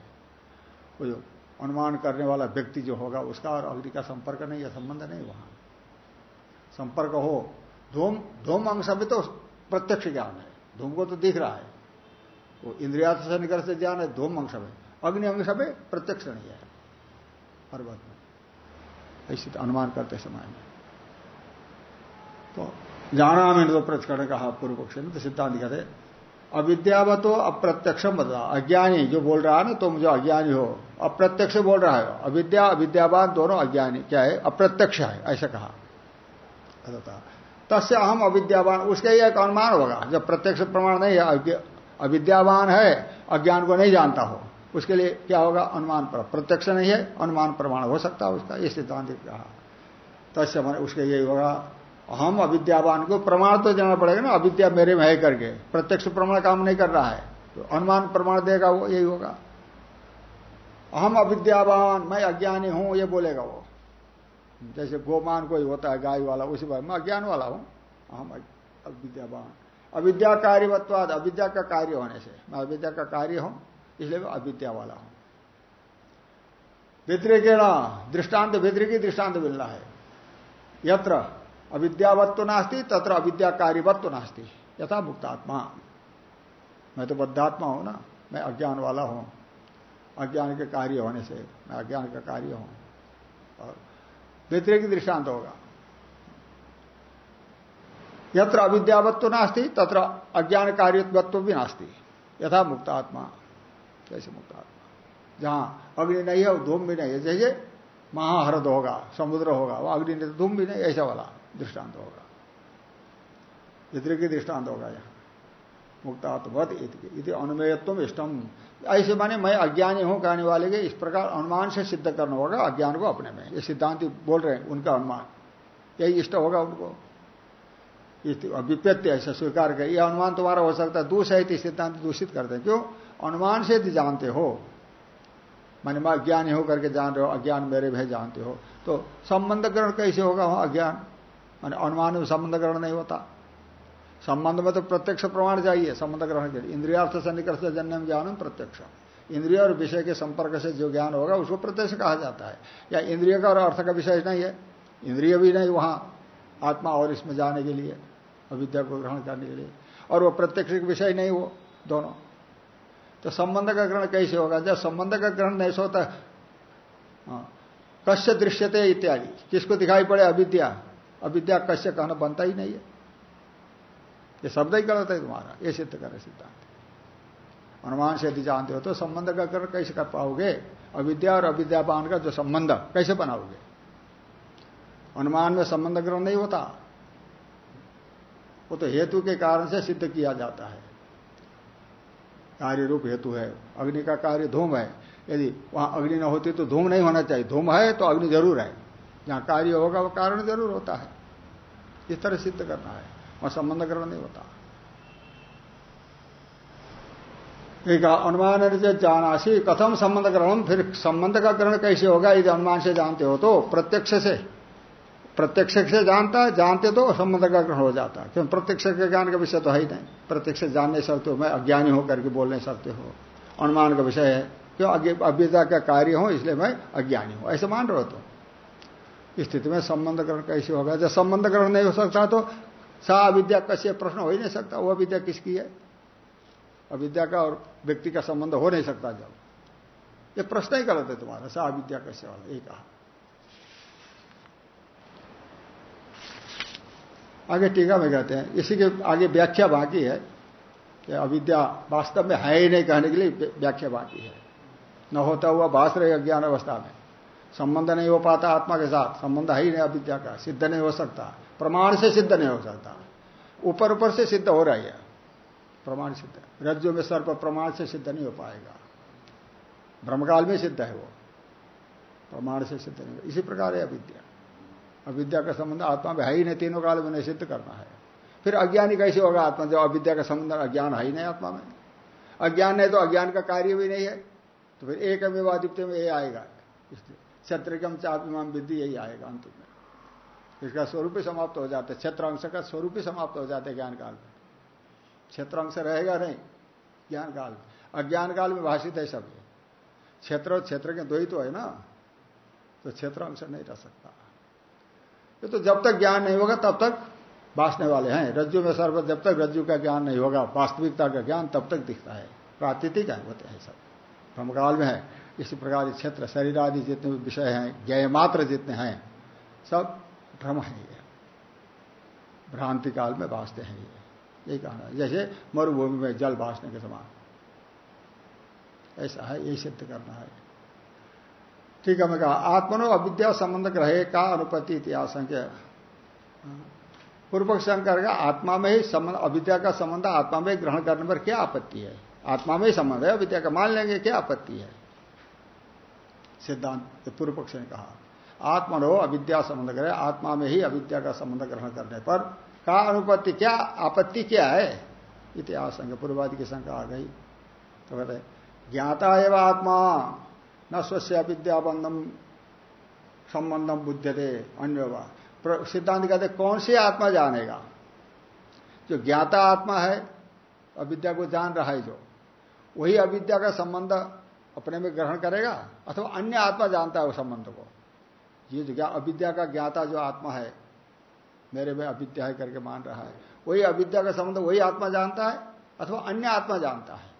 वो अनुमान करने वाला व्यक्ति जो होगा, उसका और अग्नि का संपर्क नहीं है संबंध नहीं वहाँ। संपर्क हो, धूम धूम अंश में तो प्रत्यक्ष ज्ञान है। धूम को तो दिख रहा है। वो इंद्रिया से निकल से ज्ञान है, धूम अंश में अग्नि अंश में प्रत्यक्ष नहीं है। पर्वत में। ऐसे तो अनुमान करते समय में। तो जाना मैंने तो प्रतिकरण कहा, पूर्व पक्ष ने तो सिद्धांत कहते अविद्यावतो अप्रत्यक्षम बता अज्ञानी, जो बोल रहा है ना तुम जो अज्ञानी हो। अप्रत्यक्ष बोल रहा है। अविद्या, अविद्यावान दोनों अज्ञानी। क्या है? अप्रत्यक्ष है, ऐसा कहा। तस्य अहम अविद्यावान। उसका ही एक अनुमान होगा? जब प्रत्यक्ष प्रमाण नहीं है अविद्यावान है, अज्ञान को नहीं जानता हो, उसके लिए क्या होगा? अनुमान पर। प्रत्यक्ष नहीं है, अनुमान प्रमाण हो सकता है उसका। ये सिद्धांत कहा। तस्य उसके यही होगा हम अविद्यावान को प्रमाण तो देना पड़ेगा ना, अविद्या मेरे में है करके। प्रत्यक्ष प्रमाण काम नहीं कर रहा है। तो अनुमान प्रमाण देगा वो, यही होगा। हम अविद्यावान, मैं अज्ञानी हूँ, ये बोलेगा वो। जैसे गोमान कोई होता है, गाय वाला, उसी बार मैं। अज्ञान वाला हूँ। हम अविद्यावान। अविद्या कार्यवत्वाद, अविद्या का कार्य होने से। मैं अविद्या का कार्य हूँ, इसलिए मैं अविद्या वाला हूँ। व्यतिरिकेणा दृष्टांत व्यतिरिकी दृष्टांत मिलना है। यत्र अविद्यावत्व नास्ती, तत्र अविद्या कार्यवत्व नास्ती। यथा मुक्तात्मा। मैं तो बद्धात्मा हूँ ना, मैं अज्ञान वाला हूँ। अज्ञान के कार्य होने से मैं अज्ञान का कार्य हूँ। और व्यतिरिक दृष्टांत होगा। यत्र अविद्यावत्व नास्ती, तत्र अज्ञान कार्यत्व भी नास्ती। यथा मुक्तात्मा। कैसे मुक्तात्मा। जहाँ अग्नि नहीं है धूम भी नहीं है। जैसे महाहरद होगा, समुद्र होगा, वो अग्नि नहीं, धूम भी नहीं, ऐसा वाला। दृष्टांत होगा। व्यतिरिक दृष्टांत होगा यहाँ। मुक्तात्मवत इति। अनुमेयत्व इष्टम। ऐसे माने मैं अज्ञानी हूँ कहने वाले के इस प्रकार अनुमान से सिद्ध करना होगा अज्ञान को अपने में। ये सिद्धांत बोल रहे हैं, उनका अनुमान। यही इष्ट होगा उनको। विपत्ति ऐसा स्वीकार कर यह अनुमान तुम्हारा हो सकता है दूसहित सिद्धांत दूषित करते हैं। क्यों? अनुमान से यदि जानते हो, माने मैं अज्ञानी होकर के जान रहे हो, अज्ञान मेरे में जानते हो तो संबंध ग्रहण कैसे होगा वहाँ अज्ञान? अनुमान में संबंध ग्रहण नहीं होता। संबंध में तो प्रत्यक्ष प्रमाण चाहिए संबंध ग्रहण के लिए। इंद्रियार्थ से निकट से जन्म ज्ञान प्रत्यक्ष। इंद्रिय और विषय के संपर्क से जो ज्ञान होगा उसको प्रत्यक्ष कहा जाता है। या इंद्रिय का और अर्थ का विषय नहीं है। इंद्रिय भी नहीं वहाँ आत्मा और इसमें जाने के लिए अविद्या को ग्रहण करने के लिए। और वो प्रत्यक्ष विषय नहीं वो दोनों। तो संबंध का ग्रहण कैसे होगा? जब संबंध का ग्रहण नहीं होता हाँ, कश्य दृश्यते इत्यादि किसको दिखाई पड़े अविद्या अविद्या कश्य कहना बनता ही नहीं है। ये शब्द ही गलत है तुम्हारा। ये सिद्ध करे सिद्धांत अनुमान से यदि जानते हो तो संबंध का ग्रहण कैसे कर पाओगे? अविद्या और अविद्यापान का जो संबंध, कैसे बनाओगे? अनुमान में संबंध ग्रहण नहीं होता। वो तो हेतु के कारण से सिद्ध किया जाता है। कार्य रूप हेतु है। अग्नि का कार्य धूम है। यदि वहाँ अग्नि न होती तो धूम नहीं होना चाहिए। धूम है तो अग्नि ज़रूर है। जहाँ कार्य होगा वह कारण ज़रूर होता है। इस तरह सिद्ध करना है। वहाँ संबंध ग्रहण नहीं होता। एक अनुमान जानासी, कथम संबंध ग्रहण फिर संबंध का ग्रहण कैसे होगा, यदि अनुमान से जानते हो तो प्रत्यक्ष से। प्रत्यक्ष से जानता है जानते तो संबंध का ग्रहण हो जाता। है क्योंकि प्रत्यक्ष के ज्ञान का विषय तो है ही नहीं। प्रत्यक्ष जान नहीं सकते हो, मैं अज्ञानी हो करके बोल नहीं सकते हो। अनुमान का विषय है। क्यों? अभ्यता का कार्य हो, इसलिए मैं अज्ञानी हूँ। ऐसे मान रहे हो तो। स्थिति में संबंध ग्रहण कैसे होगा? जब संबंध ग्रहण नहीं हो सकता तो सा अविद्या कैसे प्रश्न हो ही नहीं सकता। वह अविद्या किसकी है? अविद्या का और व्यक्ति का संबंध हो नहीं सकता जब। ये प्रश्न ही गलत है तुम्हारा, सा अविद्या कैसे वाला, ये कहा। आगे टीका में कहते हैं, इसी के आगे व्याख्या बाकी है कि अविद्या वास्तव में है ही नहीं कहने के लिए व्याख्या बाकी है। न होता हुआ भाष रहे अज्ञान अवस्था में। संबंध नहीं हो पाता आत्मा के साथ। संबंध है ही नहीं अविद्या का। सिद्ध नहीं हो सकता। प्रमाण से सिद्ध नहीं हो सकता। ऊपर ऊपर से सिद्ध हो रहा है। प्रमाण सिद्ध। रज्जु में सर्प प्रमाण से सिद्ध नहीं हो पाएगा। ब्रह्मकाल में सिद्ध है वो। प्रमाण से सिद्ध नहीं इसी प्रकार है अविद्या। अविद्या का संबंध आत्मा में है ही नहीं। तीनों काल में नहीं सिद्ध करना है। फिर अज्ञानी कैसे होगा आत्मा जब अविद्या का संबंध अज्ञान है ही नहीं आत्मा में। अज्ञान नहीं तो अज्ञान का कार्य भी नहीं है। तो फिर एक अविवादित्य में ये आएगा। इसलिए क्षत्रिकम चापिमाम विद्धि, यही आएगा अंत में। इसका स्वरूप ही समाप्त हो जाता है। क्षेत्र अंश का स्वरूप ही समाप्त हो जाता है ज्ञान काल में। क्षेत्र अंश रहेगा नहीं, ज्ञान काल में। अज्ञान काल में भाषित है सब। क्षेत्र और क्षेत्र के दो ही तो है ना तो क्षेत्र अंश नहीं रह सकता। ये तो जब तक ज्ञान नहीं होगा, तब तक बांसने वाले हैं। रज्जु में सर्व, जब तक रज्जु का ज्ञान नहीं होगा, वास्तविकता का ज्ञान तब तक दिखता है। प्राकृतिक है, होते हैं सब। भ्रमकाल में है। इसी प्रकार क्षेत्र, शरीर आदि जितने भी विषय हैं ज्ञ मात्र जितने हैं, सब भ्रम है ये। भ्रांति काल में भाषते हैं ये। यही कहना जैसे मरुभूमि में जल भाषने के समान। ऐसा है, यही सिद्ध करना है। ठीक है, मैं कहा, आत्मनो अविद्या संबंध ग्रहे का अनुपति इतिहास पूर्व शंकर का आत्मा में ही संबंध, अविद्या का संबंध आत्मा में ग्रहण करने पर क्या आपत्ति है? आत्मा में ही संबंध है, अविद्या का मान लेंगे, क्या आपत्ति है? सिद्धांत पूर्व पक्ष ने कहा। आत्मा हो अविद्या संबंध करे, आत्मा में ही अविद्या का संबंध ग्रहण करने पर का अनुपत्ति क्या, आपत्ति क्या है? इतिहास पूर्वादि की शंका आ गई। तो कहते ज्ञाता एवं आत्मा, न स्वस्य अविद्याबंधम संबंधम बुद्धते अन्य सिद्धांत कहते कौन सी आत्मा जानेगा? जो ज्ञाता आत्मा है, अविद्या को जान रहा है जो, वही अविद्या का संबंध अपने में ग्रहण करेगा अथवा अन्य आत्मा जानता है उस संबंध को। ये जो अविद्या का ज्ञाता जो आत्मा है, मेरे में अविद्या है करके मान रहा है, वही अविद्या का संबंध वही आत्मा जानता है अथवा अन्य आत्मा जानता है।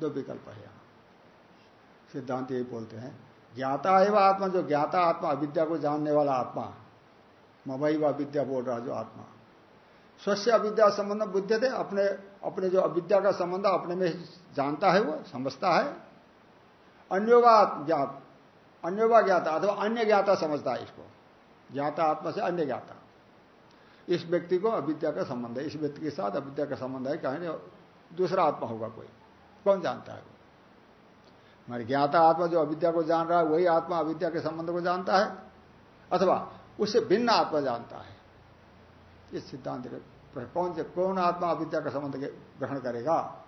दो विकल्प है यहाँ। सिद्धांत यही बोलते हैं, ज्ञाता एवं आत्मा, जो ज्ञाता आत्मा, अविद्या को जानने वाला आत्मा ममई व अविद्या बोल रहा जो आत्मा। स्वस्य अविद्या संबंध बुद्ध थे, अपने अपने जो अविद्या का संबंध अपने में जानता है वो, समझता है अन्योगा ज्ञात। अन्योगा ज्ञाता अथवा अन्य ज्ञाता समझता है इसको। ज्ञाता आत्मा से अन्य ज्ञाता। इस व्यक्ति को अविद्या का संबंध है। इस व्यक्ति के साथ अविद्या का संबंध है। कहीं दूसरा आत्मा होगा कोई। कौन जानता है वो? ज्ञाता आत्मा जो अविद्या को जान रहा है, वही आत्मा अविद्या के संबंध को जानता है। अथवा उससे भिन्न आत्मा जानता है। इस सिद्धांत के कौन से, कौन आत्मा अविद्या का संबंध ग्रहण करेगा?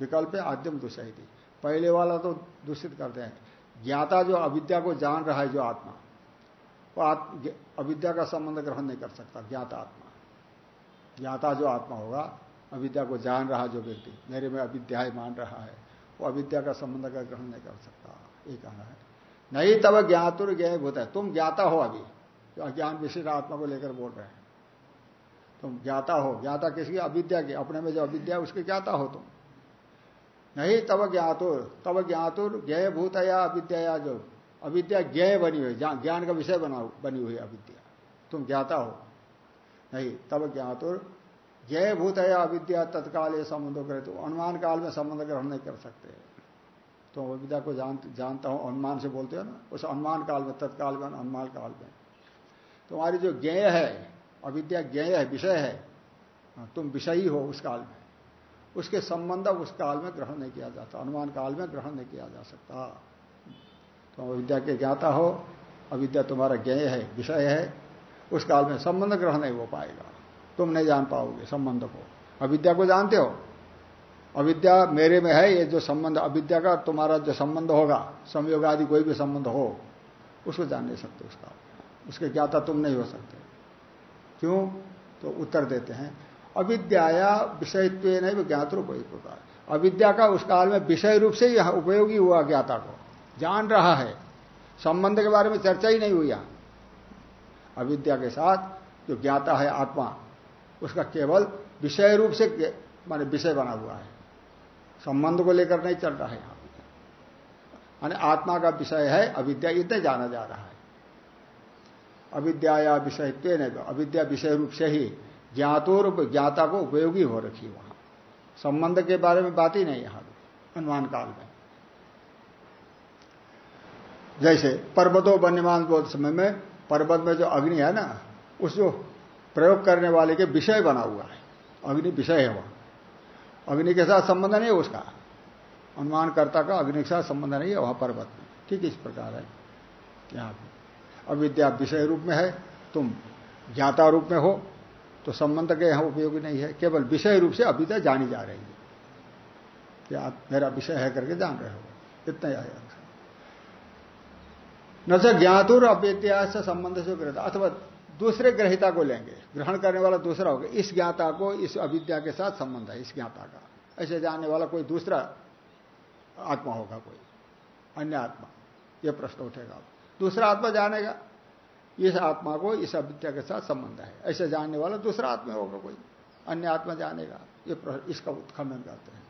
विकल्प आद्यम दूषित पहले वाला तो दूषित करते हैं ज्ञाता जो अविद्या को जान रहा है, जो आत्मा, वो अविद्या का संबंध ग्रहण नहीं कर सकता, ज्ञाता आत्मा। ज्ञाता जो आत्मा होगा, अविद्या को जान रहा जो व्यक्ति, मेरे में अविद्या मान रहा है, वो अविद्या का संबंध का ग्रहण नहीं कर सकता, ये कहना है। नहीं, तब ज्ञातुर ज्ञ होता है, तुम ज्ञाता हो अभी, जो अज्ञान विशिष्ट आत्मा को लेकर बोल रहे हैं। तुम ज्ञाता हो, ज्ञाता किसकी? अविद्या की। अपने में जो अविद्या उसके ज्ञाता हो तुम। नहीं तब ज्ञातुर तब ज्ञातुर ज्ञ भूतया अविद्या जो अविद्या ज्ञ बनी हुई ज्ञान का विषय बना बनी हुई अविद्या। तुम ज्ञाता हो। नहीं तब ज्ञातुर ज्ञ भूतया अविद्या तत्काल ये संबंधों करे तो अनुमान काल में संबंध ग्रहण नहीं कर सकते। तो अविद्या को जान, जानता हूँ अनुमान से बोलते हो ना उस अनुमान काल में तत्काल में अनुमान काल में। तुम्हारी जो ज्ञेय है अविद्या ज्ञेय है विषय हाँ, तुम विषयी हो उस काल में। उसके संबंध उस काल में ग्रहण नहीं किया जाता अनुमान काल में ग्रहण नहीं किया जा सकता। तो अविद्या के ज्ञाता हो, अविद्या तुम्हारा ज्ञेय है, विषय है, उस काल में संबंध ग्रहण नहीं हो पाएगा। तुम नहीं जान पाओगे संबंध को। अविद्या को जानते हो? अविद्या मेरे में है, ये जो संबंध, अविद्या का तुम्हारा जो संबंध होगा, संयोग आदि कोई भी संबंध हो, उसको जान नहीं सकते उसका। उसके ज्ञाता तुम नहीं हो सकते। क्यों? तो उत्तर देते हैं अविद्या विषयत्व नहीं ज्ञात रूप होता है। अविद्या का उस काल में विषय रूप से ही उपयोगी हुआ ज्ञाता को। जान रहा है। संबंध के बारे में चर्चा ही नहीं हुई यहाँ। अविद्या के साथ जो ज्ञाता है आत्मा, उसका केवल विषय रूप से माने विषय बना हुआ है। संबंध को लेकर नहीं चल रहा है यहाँ माने आत्मा का विषय है, अविद्या इतने जाना जा रहा है। अविद्या या विषय अविद्या विषय रूप से ही ज्ञातोर ज्ञाता को उपयोगी हो रखी वहाँ। संबंध के बारे में बात ही नहीं यहाँ अनुमान काल में। जैसे पर्वतों वन्यमान बोध समय में पर्वत में जो अग्नि है ना, उस जो प्रयोग करने वाले के विषय बना हुआ है। अग्नि विषय है वह। अग्नि के साथ संबंध नहीं है उसका। अनुमानकर्ता का अग्नि के साथ संबंध नहीं है वहाँ पर्वत में। ठीक इस प्रकार है यहाँ अविद्या विषय रूप में है, तुम ज्ञाता रूप में हो तो संबंध के यहाँ उपयोगी नहीं है, केवल विषय रूप से अविद्या जानी जा रही है। कि आप मेरा विषय है करके जान रहे हो। इतना आया न से ज्ञातुर अविद्या से संबंध से ग्रहिता अथवा दूसरे ग्रहिता को लेंगे। ग्रहण करने वाला दूसरा होगा। इस ज्ञाता को इस अविद्या के साथ संबंध है, इस ज्ञाता का। ऐसे जानने वाला कोई दूसरा आत्मा होगा कोई। अन्य आत्मा। यह प्रश्न उठेगा। दूसरा आत्मा जानेगा। इस आत्मा को, इस अविद्या के साथ संबंध है। ऐसे जानने वाला दूसरा आत्मा होगा कोई। अन्य आत्मा जानेगा। ये इसका उत्खंडन करते हैं।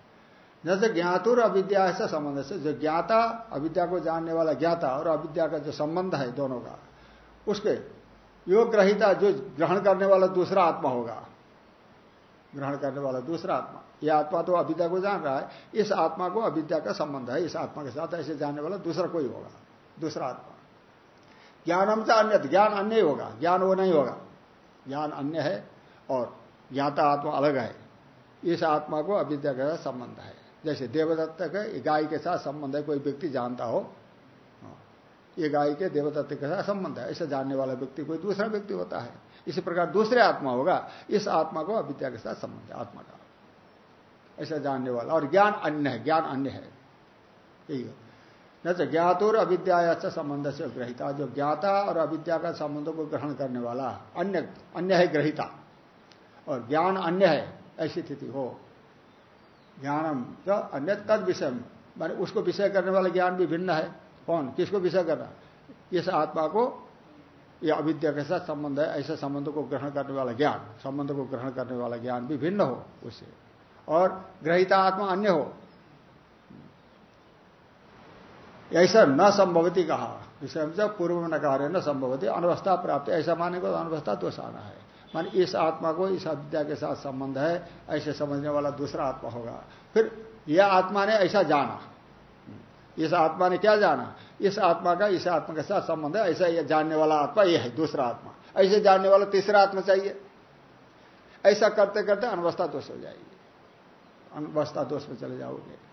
जैसे ज्ञातुर अविद्या से संबंध से जो ज्ञाता, अविद्या को जानने वाला ज्ञाता और अविद्या का जो संबंध है दोनों का, उसके योग ग्रहिता जो ग्रहण करने वाला दूसरा आत्मा होगा। ग्रहण करने वाला दूसरा आत्मा। यह आत्मा तो अविद्या को जान रहा है। इस आत्मा को अविद्या का संबंध है। इस आत्मा के साथ ऐसे जानने वाला दूसरा कोई होगा। दूसरा आत्मा। ज्ञानम से अन्य ज्ञान अन्य ही होगा। ज्ञान वो नहीं होगा। ज्ञान अन्य है और ज्ञाता आत्मा अलग है। इस आत्मा को अविद्या का संबंध है। जैसे देवदत्त का गाय के साथ संबंध है, कोई व्यक्ति जानता हो हाँ। ये गाय के देवदत्त के साथ संबंध है। ऐसा जानने वाला व्यक्ति कोई दूसरा व्यक्ति होता है। इसी प्रकार दूसरे आत्मा होगा, इस आत्मा को अविद्या के साथ संबंध है, आत्मा का। ऐसा जानने वाला। और ज्ञान अन्य है। ज्ञान अन्य है। यही न तो ज्ञात और अविद्या संबंध से ग्रहिता, जो ज्ञाता और अविद्या का संबंध को ग्रहण करने वाला अन्य अन्य है ग्रहिता। और ज्ञान अन्य है, ऐसी स्थिति हो। ज्ञानम जो अन्य तद विषय माने उसको विषय करने वाला ज्ञान भी भिन्न है। कौन? किसको विषय करना? इस आत्मा को यह अविद्या के साथ संबंध है, ऐसे संबंध को ग्रहण करने वाला ज्ञान, संबंध को ग्रहण करने वाला ज्ञान भी भिन्न हो उससे। और ग्रहिता आत्मा अन्य हो ऐसा न संभवती कहा। विषय पूर्व में नकार न संभवती, अनवस्था प्राप्त ऐसा माने को अनवस्था दोष आना है। मान इस आत्मा को इस अविद्या के साथ संबंध है, ऐसे समझने वाला दूसरा आत्मा होगा। फिर यह आत्मा ने ऐसा जाना। इस आत्मा ने क्या जाना? इस आत्मा का, इस आत्मा के साथ संबंध है, ऐसा यह जानने वाला आत्मा यह है, दूसरा आत्मा। ऐसे जानने वाला तीसरा आत्मा चाहिए। ऐसा करते करते अनवस्था दोष हो जाएगी। अनवस्था दोष में चले जाओगे।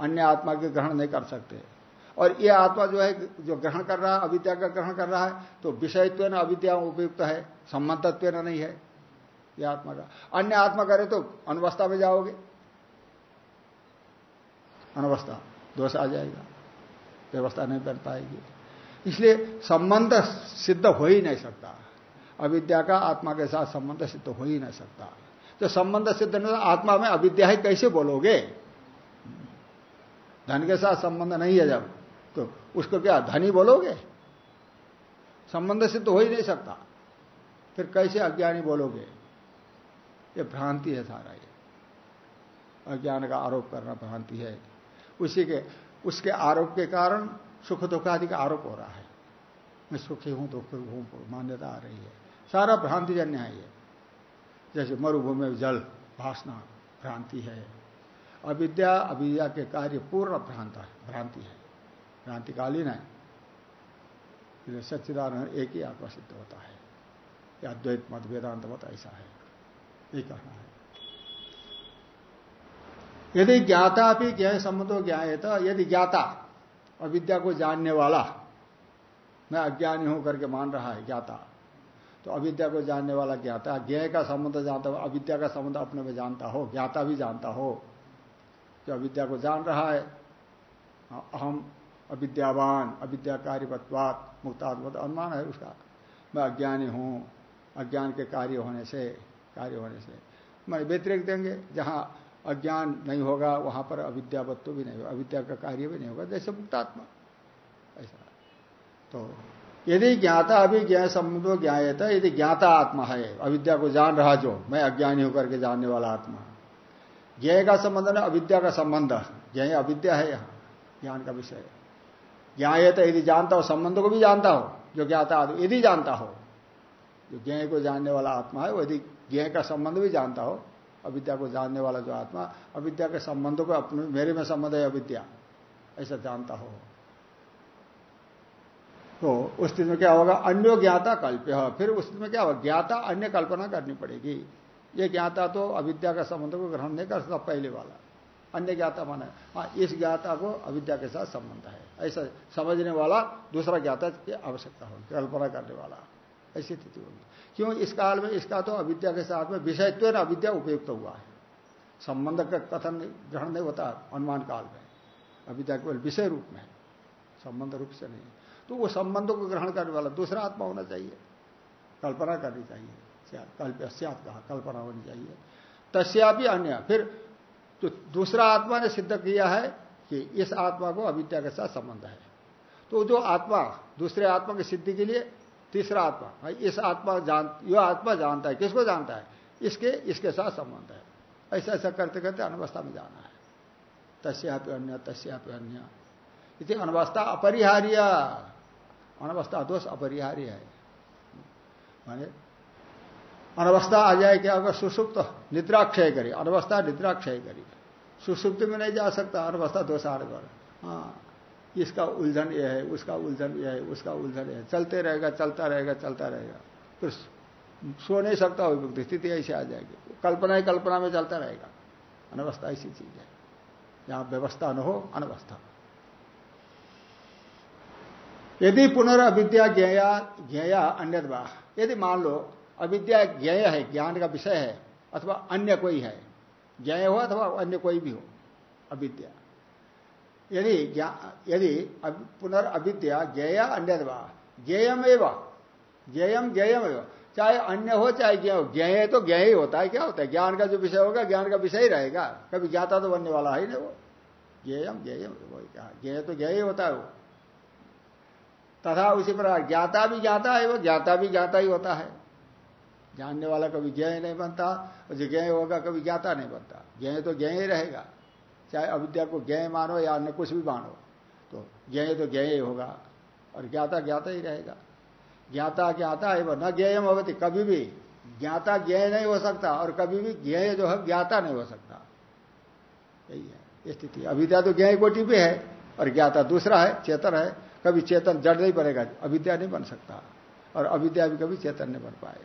अन्य आत्मा के ग्रहण नहीं कर सकते। और ये आत्मा जो है, जो ग्रहण कर रहा है, अविद्या का ग्रहण कर रहा है तो विषयत्व न अविद्या उपयुक्त है, संबंधत्व न नहीं है यह आत्मा का। अन्य आत्मा करे तो अनवस्था में जाओगे। अनवस्था, दोष आ जाएगा, व्यवस्था नहीं बन पाएगी। इसलिए संबंध सिद्ध हो ही नहीं सकता। अविद्या का आत्मा के साथ संबंध सिद्ध हो ही नहीं सकता। तो संबंध सिद्ध नहीं आत्मा में अविद्या ही, कैसे बोलोगे? धन के साथ संबंध नहीं है जब। तो उसको क्या, धनी बोलोगे? संबंध सिद्ध हो ही नहीं सकता। फिर कैसे अज्ञानी बोलोगे? ये भ्रांति है सारा ये। अज्ञान का आरोप करना भ्रांति है। उसी के, उसके आरोप के कारण सुख दुख आदि का आरोप हो रहा है। मैं सुखी हूँ, दुख हूँ, मान्यता आ रही है। सारा भ्रांति जन्य है ये। जैसे मरुभूमि में जल भाषना भ्रांति है। अविद्या अविद्या के कार्य पूर्ण भ्रांत है, भ्रांति है। भ्रांतिकालीन है। इसलिए सच्चिदानंद एक ही आत्मा सिद्ध होता है। या द्वैत मत, वेदांत मत ऐसा है। ये कहना है। यदि ज्ञाता भी ज्ञान ज्ञाए तो यदि ज्ञाता अविद्या को जानने वाला, मैं अज्ञानी हूँ करके मान रहा है ज्ञाता तो अविद्या को जानने वाला ज्ञाता ज्ञ का संबंध जानता हो, अविद्या का संबंध अपने में जानता हो, ज्ञाता भी जानता हो, जो अविद्या को जान रहा है, अहम अविद्यावान अविद्या कार्यवत्वात मुक्तात्मत अनुमान है उसका। मैं अज्ञानी हूँ, अज्ञान के कार्य होने से, कार्य होने से। मैं व्यतिरिक देंगे, जहाँ अज्ञान नहीं होगा, वहाँ पर अविद्यावत्व भी नहीं होगा, अविद्या का कार्य भी नहीं होगा, जैसे मुक्तात्मा। ऐसा। तो यदि ज्ञाता अभी ज्ञान संबंधो ज्ञाता यदि ज्ञाता आत्मा है, अविद्या को जान रहा जो, मैं अज्ञानी होकर के जानने वाला आत्मा। ज्ञ का संबंध ना अविद्या का संबंध ज्ञ अविद्या है यहाँ, ज्ञान का विषय। ज्ञात यदि जानता हो, संबंध को भी जानता हो, जो ज्ञाता यदि जानता हो। जो ज्ञ को जानने वाला आत्मा है, वो यदि ज्ञ का संबंध भी जानता हो, अविद्या को जानने वाला जो आत्मा, अविद्या के संबंध को अपने, मेरे में संबंध है अविद्या, ऐसा जानता हो। तो उस स्थिति में क्या होगा? अन्यो ज्ञाता कल्प्य हो फिर उस स्थिति में क्या होगा? ज्ञाता अन्य कल्पना करनी पड़ेगी। ये ज्ञाता तो अविद्या का संबंध को ग्रहण नहीं कर सकता, पहले वाला। अन्य ज्ञाता माना हाँ। इस ज्ञाता को अविद्या के साथ संबंध है। ऐसा समझने वाला दूसरा ज्ञाता की आवश्यकता होगी कल्पना करने वाला। ऐसी स्थिति होगी क्यों? इस काल में, इसका तो अविद्या के साथ में विषयत्व न अविद्या उपयुक्त हुआ है। संबंध का कथन ग्रहण नहीं होता अनुमान काल में। अविद्या केवल विषय रूप में संबंध रूप से नहीं तो वो संबंध को ग्रहण करने वाला दूसरा आत्मा होना चाहिए। कल्पना करनी चाहिए। कल्प्यात कहा, कल्पना होनी चाहिए। तस्या भी अन्य। फिर तो दूसरा आत्मा ने सिद्ध किया है कि इस आत्मा को अविद्या के साथ संबंध है। तो जो आत्मा, दूसरे आत्मा की सिद्धि के लिए तीसरा आत्मा इस आत्मा जान यो आत्मा जानता है, किसको जानता है? इसके इसके साथ संबंध है। ऐसा ऐसा करते करते अनवस्था में जाना है। तस्यापि अन्य तस्यापि अन्य। इति अनवस्था अपरिहार्य। अनवस्था दोष अपरिहार्य है। माने अनवस्था आ जाए क्या अगर सुसुप्त निद्रा क्षय करी, अनवस्था निद्रा क्षय करी। सुसुप्त में नहीं जा सकता अनवस्था दोष आने पर हाँ इसका उलझन यह है, उसका उलझन यह है, उसका उलझन यह है। चलते रहेगा, चलता रहेगा चलता रहेगा। फिर सो नहीं सकता हो स्थिति ऐसी आ जाएगी। कल्पना ही कल्पना में चलता रहेगा। अनवस्था ऐसी चीज़ है। जहाँ व्यवस्था न हो, अनवस्था। यदि पुनर्विद्या ज्ञया ज्ञया अन्य यदि मान लो, अविद्या ज्ञेय है, ज्ञान का विषय है, अथवा अन्य कोई है ज्ञेय हो अथवा अन्य कोई भी हो, अविद्या। यदि यदि पुनर्विद्या ज्ञेया अन्य ज्ञेयम एवं ज्ञेयम ज्ञेयम एवं चाहे अन्य हो, चाहे ज्ञा ज्ञ ज्ञेय तो ज्ञ ही होता है, क्या होता है? ज्ञान का जो विषय होगा, ज्ञान का विषय ही रहेगा। कभी ज्ञाता तो बनने वाला है ना वो। ज्ञेयम ज्ञेयम वही कहा। ज्ञेय तो ज्ञ ही होता है वो। तथा उसी प्रकार ज्ञाता भी ज्ञाता है वो ज्ञाता भी ज्ञाता ही होता है। जानने वाला कभी ज्ञ नहीं बनता, और जो ज्ञ होगा कभी ज्ञाता नहीं बनता। ज्ञ तो ज्ञ ही रहेगा। चाहे अविद्या को ज्ञ मानो या अन्य कुछ भी मानो तो ज्ञ तो ज्ञ ही होगा, और ज्ञाता ज्ञाता ही रहेगा। ज्ञाता ज्ञाता है न ज्ञेयम अवधि कभी भी ज्ञाता ज्ञेय नहीं हो सकता, और कभी भी ज्ञेय जो है ज्ञाता नहीं हो सकता। यही है स्थिति। अविद्या तो ज्ञ कोटि पे है, और ज्ञाता दूसरा है, चेतन है। कभी चेतन जड़ नहीं बनेगा, अविद्या नहीं बन सकता, और अविद्या भी कभी चेतन नहीं बन पाए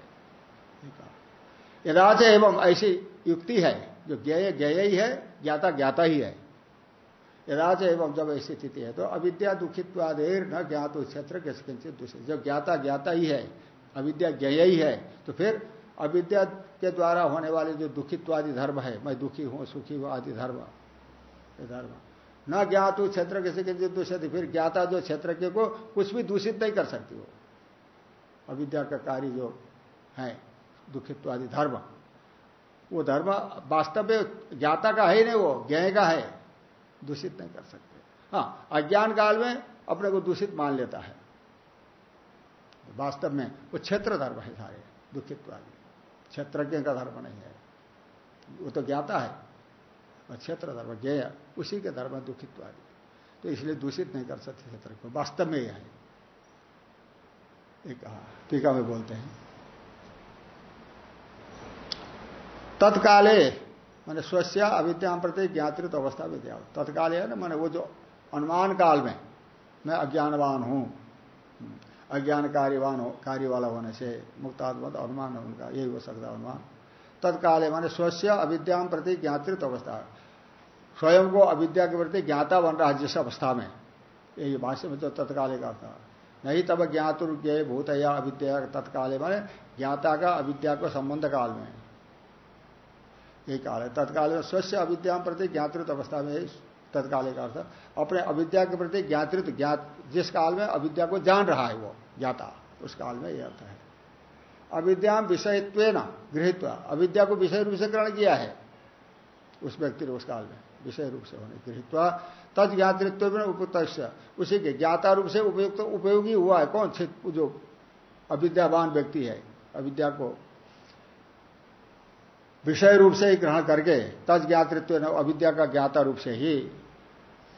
यदाच एवं ऐसी युक्ति है, जो ज्ञेय ज्ञेय ही है, ज्ञाता ज्ञाता ही है। यदाच एवं जब ऐसी स्थिति है तो अविद्या दुखित्वादेर न ज्ञात क्षेत्र के किंचित दूसरे जब ज्ञाता ज्ञाता ही है, अविद्या ज्ञेय ही है तो फिर अविद्या के द्वारा होने वाले जो दुखित्वादि धर्म है, मैं दुखी हूँ, सुखी हूँ, आदि धर्म धर्म। न ज्ञात क्षेत्र किसी किंचित दूषित फिर ज्ञाता जो क्षेत्र के को कुछ भी दूषित नहीं कर सकती हो। अविद्या का कार्य जो है दुखित्वादि धर्म। वो धर्म वास्तव में ज्ञाता का है नहीं, वो ज्ञ का है। दूषित नहीं कर सकते। हाँ अज्ञान काल में अपने को दूषित मान लेता है। वास्तव में वो क्षेत्र धर्म है सारे, दुखित्वादि। क्षेत्रज्ञ का धर्म नहीं है। वो तो ज्ञाता है। और क्षेत्र धर्म ज्ञ उसी के धर्म दुखित्वादि। तो इसलिए दूषित नहीं कर सकते क्षेत्र को। वास्तव में यह है। एक टीका में बोलते हैं। तत्काले, मैंने स्वस्य अविद्या प्रति ज्ञातृत अवस्था विद्या तत्काल है ना, मैंने वो जो अनुमान काल में मैं अज्ञानवान हूँ अज्ञान कार्यवान हो कार्य वाला होने से मुक्तात्म अनुमान है उनका, यही हो सकता अनुमान। तत्काल है मैंने स्वस्य अविद्या प्रति ज्ञातृत अवस्था, स्वयं को अविद्या के प्रति ज्ञाता बन रहा जिस अवस्था में, यही भाष्य में जो तत्काल का था। नहीं तब ज्ञातुर भूत या अविद्या, तत्काले माने ज्ञाता का अविद्या को संबंध काल में यही काल है। तत्काल में स्वस्य अविद्या प्रति ज्ञातृत अवस्था में तत्काल का अर्थ अपने अविद्या के प्रति ज्ञातृत ज्ञात, जिस काल में अविद्या को जान रहा है वो, ज्ञाता, उस काल में यह अर्थ है। अविद्या विषयत्व न गृहित अविद्या को विषय रूप से ग्रहण किया है, उस व्यक्ति ने उस काल में विषय रूप से होने गृहित तद ज्ञातृत्व में उपयुक्त उसी के ज्ञाता रूप से उपयुक्त, उपयोगी हुआ है। कौन? जो अविद्यावान व्यक्ति है, अविद्या को विषय रूप से ही ग्रहण करके तज ज्ञातृत्व अविद्या का ज्ञाता रूप से ही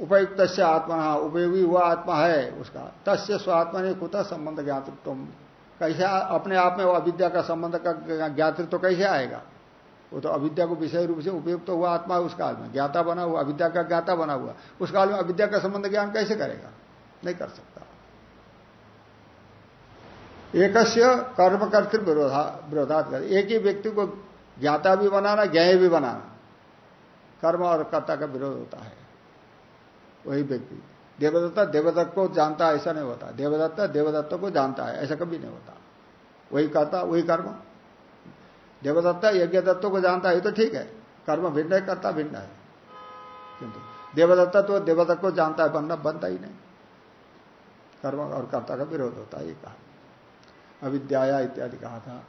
उपयुक्त से आत्मा उपयोगी हुआ आत्मा है उसका। तस्य स्वात्मा ने कुत संबंध ज्ञातृत्व कैसे अपने आप में अविद्या का संबंध का ज्ञातृत्व कैसे आएगा? वो तो अविद्या को विषय रूप से उपयुक्त तो हुआ आत्मा है उस काल में। ज्ञाता बना हुआ, अविद्या का ज्ञाता बना हुआ। उस काल में अविद्या का संबंध ज्ञान कैसे करेगा? नहीं कर सकता। एक कर्मकर्तृ विरोधात एक ही व्यक्ति को ज्ञाता भी बनाना ज्ञ भी बनाना। कर्म और कर्ता का विरोध होता है। वही व्यक्ति। देवदत्ता, देवदत्त को जानता ऐसा नहीं होता। देवदत्ता, देवदत्त को जानता है, ऐसा कभी नहीं होता। वही करता, वही कर्म। देवदत्ता यज्ञ दत्तों को जानता है तो ठीक है। कर्म भिन्न है, कर्ता भिन्न है। किंतु देवदत्ता तो देवदत्त को जानता है, बनना बनता ही नहीं। कर्म और कर्ता का विरोध होता है, ये कहा। अविद्या इत्यादि कहा था।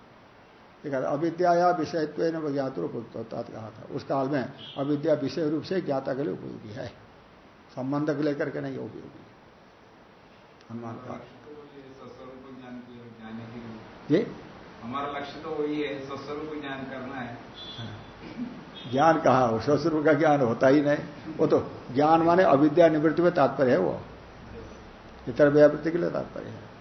अविद्या विषयत्व न ज्ञातुर उपयुक्त कहा था। उस काल में अविद्या विषय रूप से ज्ञाता के लिए उपयोगी है। संबंध को लेकर के नहीं उपयोगी हनुमान का ये हमारा लक्ष्य तो वही है स्वस्वरूप ज्ञान करना है। ज्ञान कहा हो? स्वस्वरूप का ज्ञान होता ही नहीं। वो तो ज्ञान माने अविद्या निवृत्ति में तात्पर्य है वो। इतर व्यावृत्ति के लिए तात्पर्य है।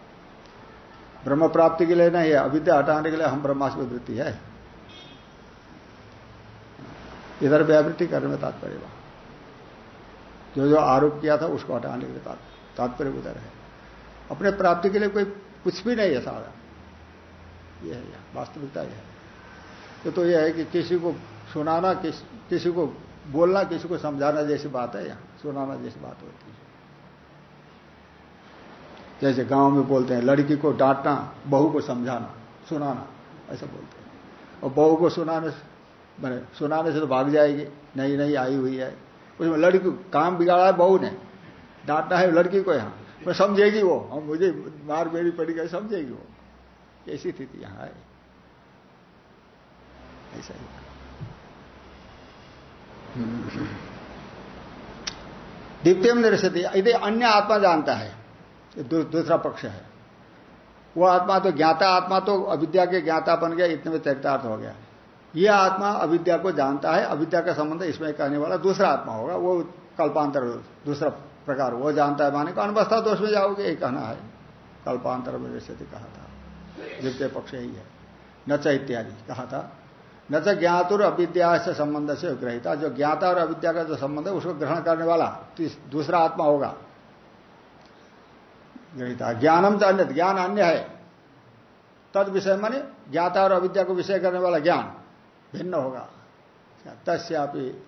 ब्रह्म प्राप्ति के लिए नहीं है अविद्या हटाने के लिए हम ब्रह्मास्म वृत्ति है। इधर व्यावृत्ति करने में तात्पर्य वहाँ जो जो आरोप किया था उसको हटाने के लिए तात्पर्य उधर है। अपने प्राप्ति के लिए कोई कुछ भी नहीं है सारा। यह है वास्तविकता यह है। तो, तो यह है कि किसी को सुनाना किस, किसी को बोलना किसी को समझाना जैसी बात है यहाँ। सुनाना जैसी बात होती है। जैसे गाँव में बोलते हैं लड़की को डांटना बहू को समझाना सुनाना ऐसा बोलते हैं। और बहू को सुनाने मैंने सुनाने से तो भाग जाएगी नहीं नहीं आई हुई है। उसमें लड़की काम बिगाड़ा है बहू ने। डांटना है लड़की को यहाँ। मैं समझेगी वो हम मुझे मार मेरी पड़ी गई समझेगी वो। ऐसी स्थिति यहाँ है। ऐसा ही। द्वितीय निरसती यदि अन्य आत्मा जानता है। दूसरा पक्ष है। वो आत्मा तो ज्ञाता आत्मा तो अविद्या के ज्ञाता बन गया, इतने में चरितार्थ हो गया। यह आत्मा अविद्या को जानता है, अविद्या का संबंध इसमें कहने वाला दूसरा आत्मा होगा, वो कल्पांतर, दूसरा प्रकार, वो जानता है माने का अनवस्था दोष में जाओगे, ये कहना है। कल्पांतर में वैसे कहा था, द्वितीय पक्ष यही है। नच इत्यादि कहा था। न तो ज्ञातुर अविद्या से संबंध से ग्रहिता, जो ज्ञाता और अविद्या का जो संबंध है, उसको ग्रहण करने वाला दूसरा आत्मा होगा। ग्रहिता ज्ञानम तो अन्य ज्ञान अन्य है। तद विषय माने ज्ञाता और अविद्या को विषय करने वाला ज्ञान भिन्न होगा। तस्यापि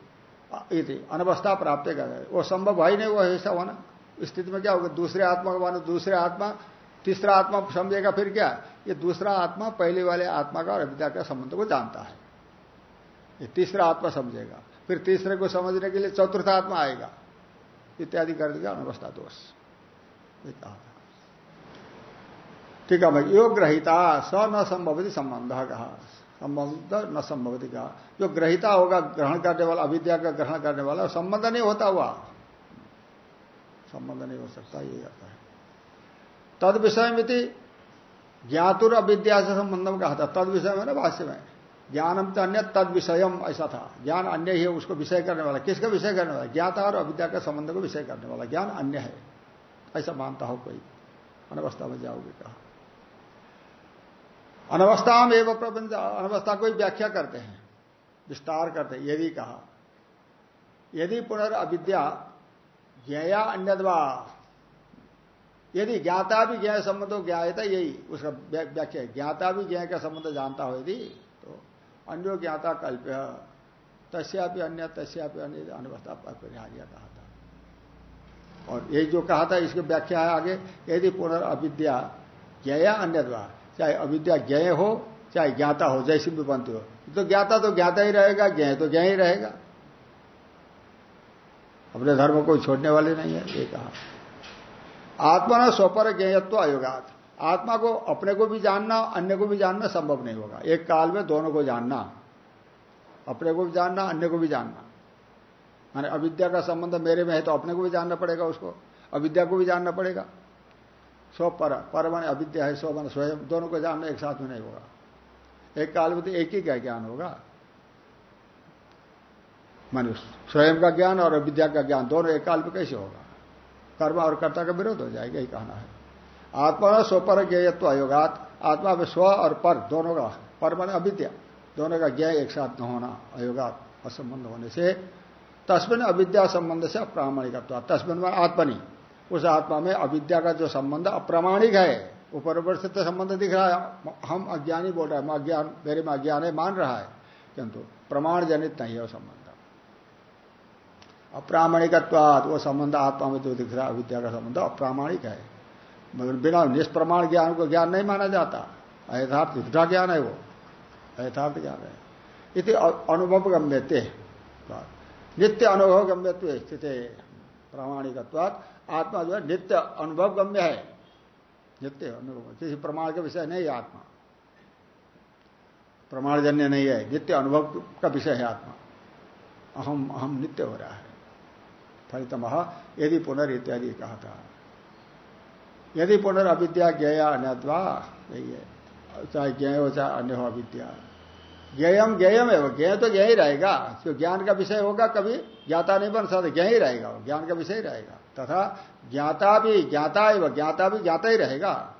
अनवस्था प्राप्त कर वो संभव है नहीं, वो ऐसा होना। स्थिति में क्या होगा? दूसरे आत्मा को मानो, दूसरे आत्मा, तीसरा आत्मा समझेगा फिर क्या? ये दूसरा आत्मा पहले वाले आत्मा का और अविद्या का संबंध को जानता है। ये तीसरा आत्मा समझेगा। फिर तीसरे को समझने के लिए चतुर्थ आत्मा आएगा। इत्यादि कर देगा अनवस्था दोष। ये कहा ठीक है, भाई योग ग्रहिता स न संभवती संबंध कहा। संबंध न संभवती कहा। जो ग्रहिता होगा, ग्रहण करने वाला, अविद्या का ग्रहण करने वाला, संबंध नहीं होता हुआ। संबंध नहीं हो सकता, ये आता है। तद विषय में ज्ञातुर अविद्या से संबंधम कहा था। तद विषय में ना भाष्य में। ज्ञानम तो अन्य तद विषयम, ऐसा था। ज्ञान अन्य ही है, उसको विषय करने वाला। किसका विषय करने वाला? ज्ञाता और अविद्या का संबंध को विषय करने वाला। ज्ञान अन्य है। ऐसा मानता हो कोई। अनवस्था में जाओगे कहा। अनवस्था में एवं प्रबंध, अनवस्था को व्याख्या करते हैं, विस्तार करते हैं यदि कहा। यदि पुनर्विद्या ज्ञया अन्यदवा, यदि ज्ञाता भी ज्ञाय संबंध हो ज्ञाता यही, उसका व्याख्या ज्ञाता भी ज्ञाय का संबंध जानता हो यदि तो अन्यो ज्ञाता कल्प्य, तस्यापि अन्य तस्यापि अन्य, अनवस्था अपरिहार्य कहा था। और ये जो कहा था, इसकी व्याख्या है आगे, यदि पुनर्विद्या ज्ञया अन्य चाहे अविद्या ज्ञ हो, चाहे ज्ञाता हो जैसी भी बनती हो। तो ज्ञाता तो ज्ञाता ही रहेगा ज्ञ तो ज्ञ ही रहेगा। अपने धर्म को छोड़ने वाले नहीं है, ये कहा। आत्मा ना स्वपर ज्ञेयत्व अयोगात आत्मा को अपने को भी जानना, अन्य को भी जानना संभव नहीं होगा। एक काल में दोनों को जानना। अपने को भी जानना, अन्य को भी जानना। माने अविद्या का संबंध मेरे में है तो अपने को भी जानना पड़ेगा उसको। अविद्या को भी जानना पड़ेगा। स्व पर पर अविद्या है स्व स्वयं। दोनों को जानना एक साथ में नहीं होगा। एक काल में तो एक ही का ज्ञान होगा? मनुष्य स्वयं का ज्ञान और अविद्या का ज्ञान दोनों एक काल में कैसे होगा? कर्म और कर्ता का विरोध हो जाएगा, यही कहना है। आत्मा स्व पर ज्ञेयत्व अयोगात आत्मा में स्व और पर दोनों का पर मन अविद्या, दोनों का ज्ञ एक साथ न होना अयोगात असंबंध होने से, तस्मिन अविद्या संबंध से अप्रामाणिकत्व, तस्मिन में आत्मनि। उस आत्मा में अविद्या का जो संबंध अप्रामाणिक है ऊपर ऊपर से तो संबंध दिख रहा है। हम अज्ञानी बोल रहे हैं अज्ञान, मेरे में अज्ञान है, मान रहा है, किंतु प्रमाण जनित नहीं है वो संबंध। अप्रामाणिकत्वाद वो संबंध आत्मा में जो दिख रहा है, अविद्या का संबंध अप्रामाणिक है। मगर बिना निष्प्रमाण ज्ञान को ज्ञान नहीं माना जाता। यथार्थ झूठा ज्ञान है वो। यथार्थ ज्ञान है। इति अनुभव गम्यते। नित्य अनुभव गम्यत्व स्थित। प्रामाणिकत्वाद आत्मा जो है नित्य अनुभव गम्य है। नित्य अनुभव। किसी प्रमाण का विषय नहीं है आत्मा। प्रमाणजन्य नहीं है। नित्य अनुभव का विषय है आत्मा। अहम अहम नित्य हो रहा है। फलितम यदि पुनर् इत्यादि कहा था। यदि पुनर्अविद्या ज्ञया अन्यत्वा यही है। चाहे ज्ञ हो चाहे अन्य हो अविद्या। ज्ञम ज्ञम है वो ज्ञ तो ज्ञ ही रहेगा। जो ज्ञान का विषय होगा कभी, ज्ञाता नहीं बन सकता ज्ञ ही रहेगा वो, ज्ञान का विषय ही रहेगा। तथा ज्ञाता भी ज्ञाता है वह ज्ञाता भी ज्ञाता ही रहेगा।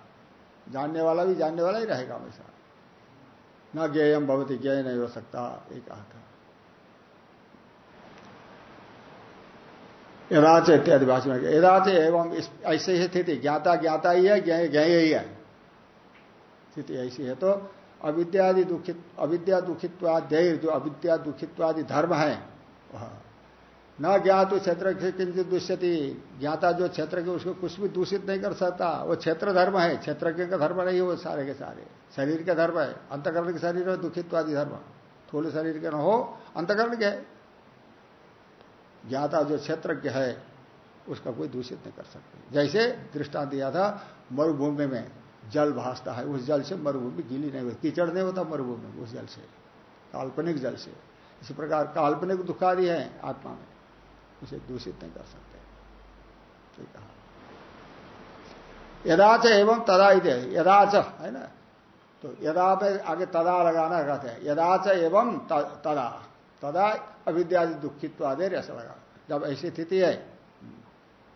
जानने वाला भी जानने वाला ही रहेगा हमेशा। न ज्ञेयम भवती ज्ञ नहीं हो सकता ये कहा था यदाच इत्यादि भाषण में यदाच एवं ऐसे ही स्थिति, ज्ञाता ज्ञाता ही है ज्ञ ही है। स्थिति ऐसी है तो अविद्यादि दुखित, अविद्या दुखित्वाध्याय जो अविद्या दुखित्वादि धर्म है। न ज्ञात क्षेत्र किंचित दुष्यति, ज्ञाता जो क्षेत्र के, उसको कुछ भी दूषित नहीं कर सकता। वो क्षेत्र धर्म है, क्षेत्र का धर्म नहीं वो सारे के सारे। शरीर का धर्म है, अंतकरण के शरीर है दुखित्वादी धर्म। थोड़े शरीर के न हो, अंतकरण के। ज्ञाता जो क्षेत्रज्ञ है, उसका कोई दूषित नहीं कर सकते। जैसे दृष्टांत दिया था, मरुभूमि में। जल भासता है, उस जल से मरुभूमि गीली नहीं होती। कीचड़ नहीं होता मरुभूमि उस जल से। काल्पनिक जल से। इसी प्रकार काल्पनिक दुखादि है आत्मा में। उसे दूषित नहीं कर सकते। कहा। यदाच एवं तदा ही। यदाच, है ना? तो यदा पे आगे तदा लगाना कहते हैं। यदाच एवं तदा। तदा अविद्यादि दुखित्व आदि ऐसा लगा जब ऐसी स्थिति है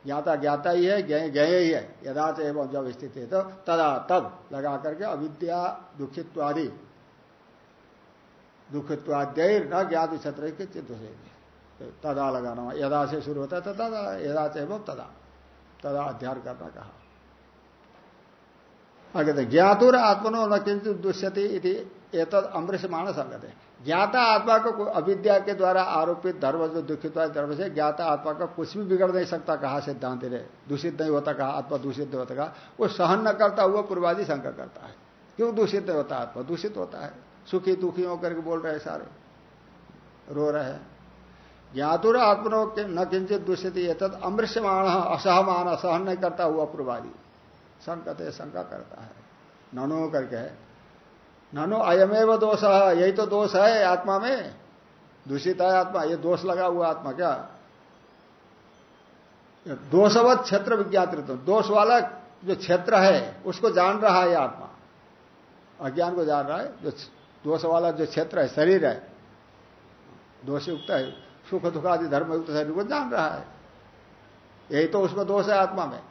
ज्ञाता ज्ञाता ही है ज्ञ ही है। यदाच एवं जब स्थिति है तो तदा तब लगा करके अविद्या, दुखित्वादि। दुखित्वाद्य न ज्ञात क्षेत्र के चित्त से। तदा लगाना यदा से शुरू होता है तो तदा, यदा से एवं तदा। तदा अध्यार करना कहा। आगे तो ज्ञातुर आत्मनो न किंचित दुष्यति एक अमृष मानस संगत है ज्ञाता आत्मा को अविद्या के द्वारा आरोपित धर्म जो दुखित धर्म से ज्ञाता आत्मा का कुछ भी बिगड़ नहीं सकता, कहा सिद्धांत ने दूषित नहीं होता, कहा आत्मा दूषित नहीं होता, कहा? वो सहन न करता हुआ पूर्वादि शंका करता है। क्यों दूषित नहीं होता? आत्मा दूषित होता है। सुखी दुखी होकर के बोल रहे सारे। रो रहे हैं। ज्ञातुर आत्मनो न किंचित दूषित ये तद अमृष्यमाण असहमान, सहन नहीं करता, हुआ पूर्वादि। संकते, शंका करता है। ननो करके है। ननो अयमेव दोष, यही तो दोष है आत्मा में। दूषित है आत्मा, ये दोष लगा हुआ आत्मा, क्या? दोषवत क्षेत्र विज्ञातृत्व दोष वाला जो क्षेत्र है, उसको जान रहा है आत्मा। अज्ञान को जान रहा है, जो दोष वाला जो क्षेत्र है, शरीर है दोष युक्त है, सुख दुख आदि, धर्म युक्त शरीर को जान रहा है। यही तो उसमें दोष है आत्मा में।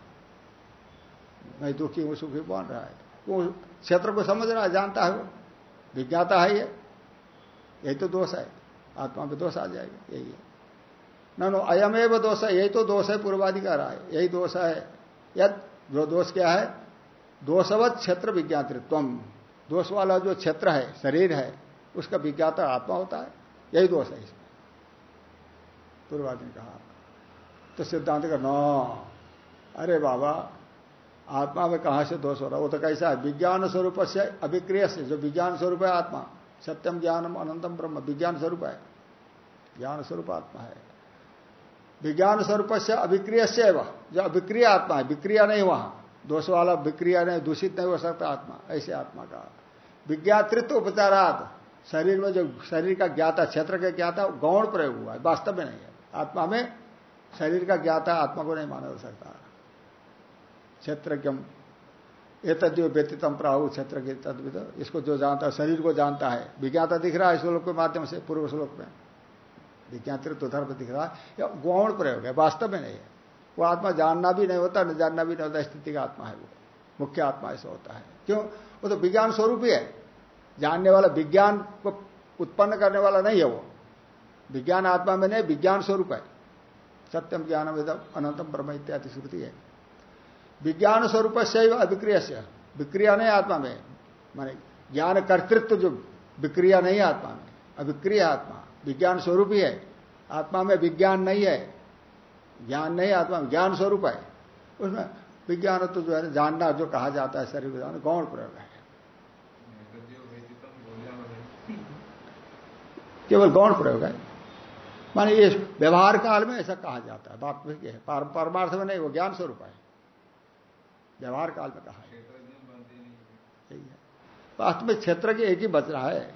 मैं दुखी हूँ, सुखी बन रहा है? वो क्षेत्र को समझ रहा है, जानता है वो। विज्ञाता है ये। यही तो दोष है। आत्मा में दोष आ जाएगा, यही है। न, नो, अयमेव दोष है, यही तो दोष है पूर्वादि का रहा है, यही दोष है। यद, जो दोष क्या है? दोषवत क्षेत्र विज्ञातृत्व दोष वाला जो क्षेत्र है, शरीर है, उसका विज्ञाता आत्मा होता है। यही दोष है इसमें। पूर्वादि ने कहा। तो सिद्धांत का, न। अरे बाबा आत्मा में कहाँ से दोष हो रहा वो तो कैसा है? विज्ञान स्वरूप से अभिक्रिय से, जो विज्ञान स्वरूप है आत्मा। सत्यम, ज्ञानम, अनंतम, ब्रह्म। विज्ञान स्वरूप है। ज्ञान स्वरूप आत्मा है। विज्ञान स्वरूप से अभिक्रिय से वह। जो अभिक्रिय आत्मा है, विक्रिया नहीं वहाँ। दोष वाला विक्रिया नहीं, दूषित नहीं हो सकता आत्मा। ऐसे आत्मा का। विज्ञातृत्व उपचारात। शरीर में जो, शरीर का ज्ञाता, क्षेत्र का ज्ञाता, गौण प्रयोग हुआ है। वास्तव में नहीं है। आत्मा में शरीर का ज्ञाता आत्मा को नहीं माना जा सकता। क्षेत्रज्ञम। एतद्यो व्यतीतम प्राहु क्षेत्र के तद्विद। इसको जो जानता है शरीर को जानता है। विज्ञाता दिख रहा है श्लोक के माध्यम से, पूर्व श्लोक में। विज्ञातृत्व धर्म दिख रहा है। या गौण प्रयोग है, वास्तव में नहीं है। वो आत्मा जानना भी नहीं होता, न जानना भी नहीं होता, स्थिति का आत्मा है वो। मुख्य आत्मा ऐसा होता है। क्यों? वो तो विज्ञान स्वरूप ही। है जानने वाला विज्ञान को उत्पन्न करने वाला नहीं है वो। विज्ञान आत्मा में नहीं, विज्ञान स्वरूप है। सत्यम ज्ञान अनंतम ब्रह्म इत्यादि श्रुति है। विज्ञान स्वरूप से अभिक्रिय से विक्रिया नहीं आत्मा में। माने ज्ञान कर्तृत्व जो विक्रिया नहीं आत्मा में। अभिक्रिय आत्मा। विज्ञान स्वरूप ही। है आत्मा में विज्ञान नहीं है। ज्ञान नहीं आत्मा में। ज्ञान स्वरूप है। उसमें विज्ञान तो जो है जानना जो कहा जाता है शरीर जानना गौण प्रयोग है? केवल गौण प्रयोग है? माने ये व्यवहार काल में ऐसा कहा जाता है। बात है। परमार्थ में नहीं, वो ज्ञान स्वरूप है। व्यवहार काल में कहा है। वास्तव में क्षेत्र के एक ही बच रहा है।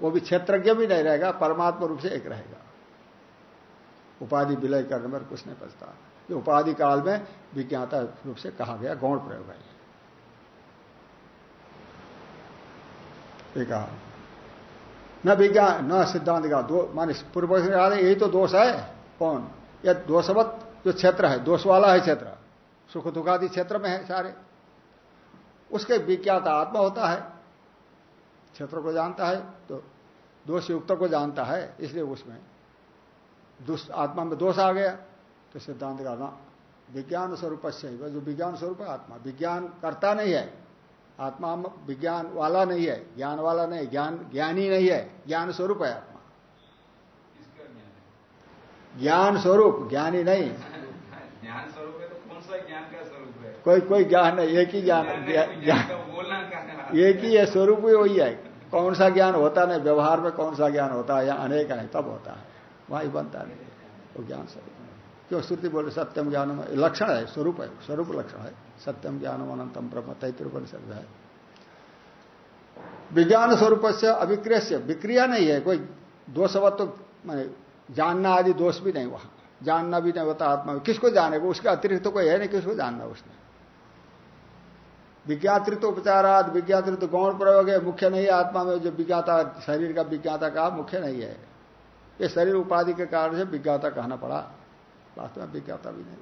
वो भी क्षेत्रज्ञ भी नहीं रहेगा, परमात्मा रूप से एक रहेगा। उपाधि विलय करने में कुछ नहीं बचता। ये उपाधि काल में विज्ञाता रूप से कहा गया, गौण प्रयोग है। कहा। न विज्ञान, न सिद्धांत का दो, मान पूर्व यही तो दोष है। कौन? यह दोषवत जो क्षेत्र है, दोष वाला है क्षेत्र। सुख दुखादि क्षेत्र में है सारे। उसके विज्ञाता आत्मा होता है। क्षेत्र को जानता है तो दोष युक्त को जानता है इसलिए उसमें दुष्ट आत्मा में दोष आ गया तो सिद्धांत का ना विज्ञान स्वरूप से जो विज्ञान स्वरूप है आत्मा। विज्ञान करता नहीं है आत्मा विज्ञान वाला नहीं है ज्ञान वाला नहीं ज्ञान ज्ञानी नहीं है ज्ञान स्वरूप है आत्मा। ज्ञान स्वरूप ज्ञानी नहीं ज्ञान स्वरूप है तो कौन सा ज्ञान का स्वरूप है कोई कोई ज्ञान नहीं एक ही ज्ञान ज्ञान एक ही है स्वरूप ही वही है। कौन सा ज्ञान होता नहीं व्यवहार में कौन सा ज्ञान होता है या अनेक है तब होता है। वहाँ बनता नहीं वो ज्ञान स्वरूप क्यों श्रुति बोले सत्यम ज्ञानम लक्षण है स्वरूप है स्वरूप लक्षण है। सत्यम ज्ञानम अनंतम ब्रह्म तैत्र परिषद है। विज्ञान स्वरूप से अभिक्रिय से विक्रिया नहीं है कोई दोषवत तो मैंने जानना आदि दोष भी नहीं वहाँ। जानना भी नहीं होता आत्मा में किसको जानेगा उसके अतिरिक्त तो कोई है नहीं किसको जानना उसने विज्ञातृत्व उपचाराद विज्ञातृत्व गौण प्रयोग है? मुख्य नहीं है आत्मा में जो विज्ञाता, शरीर का विज्ञाता कहा, मुख्य नहीं है। ये शरीर उपाधि के कारण से विज्ञाता कहना पड़ा। वास्तव में विज्ञाता भी नहीं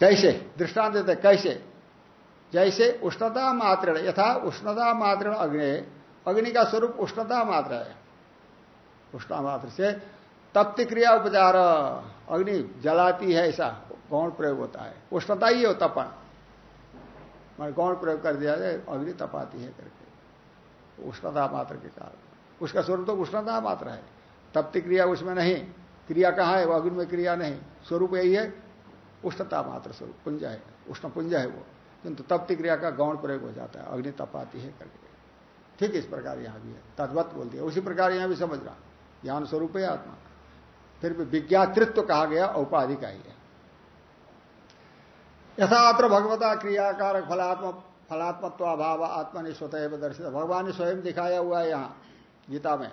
कैसे? दृष्टांत देते कैसे? जैसे उष्णता मात्र यथा उष्णता मात्र अग्नि अग्नि का स्वरूप उष्णता मात्र है। उष्णा मात्र से तप्ति क्रिया उपचार, अग्नि जलाती है ऐसा गौण प्रयोग होता है? उष्णता ही हो, तपन। मान गौण प्रयोग कर दिया जाए अग्नि तपाती है करके। उष्णता मात्र के कारण। उसका स्वरूप तो उष्णता मात्र है। तप्ति क्रिया उसमें नहीं। क्रिया कहाँ है? वो अग्नि में क्रिया नहीं। स्वरूप यही है। उष्णता मात्र स्वरूप। पुंज है। उष्ण पुंज है वो। किंतु तप्ति क्रिया का गौण प्रयोग हो जाता है। अग्नि तपाती है करके। ठीक इस प्रकार यहाँ भी है। तद्वत बोल दिया उसी प्रकार यहाँ भी समझ रहा। ज्ञान स्वरूप है आत्मा। फिर भी विज्ञातृत्व कहा गया औपाधिक ही है। यथात्र भगवता क्रियाकारक फलात्म फलात्मत्व अभाव आत्मा ने स्वतः दर्शित भगवान ने स्वयं दिखाया हुआ है यहाँ, गीता में।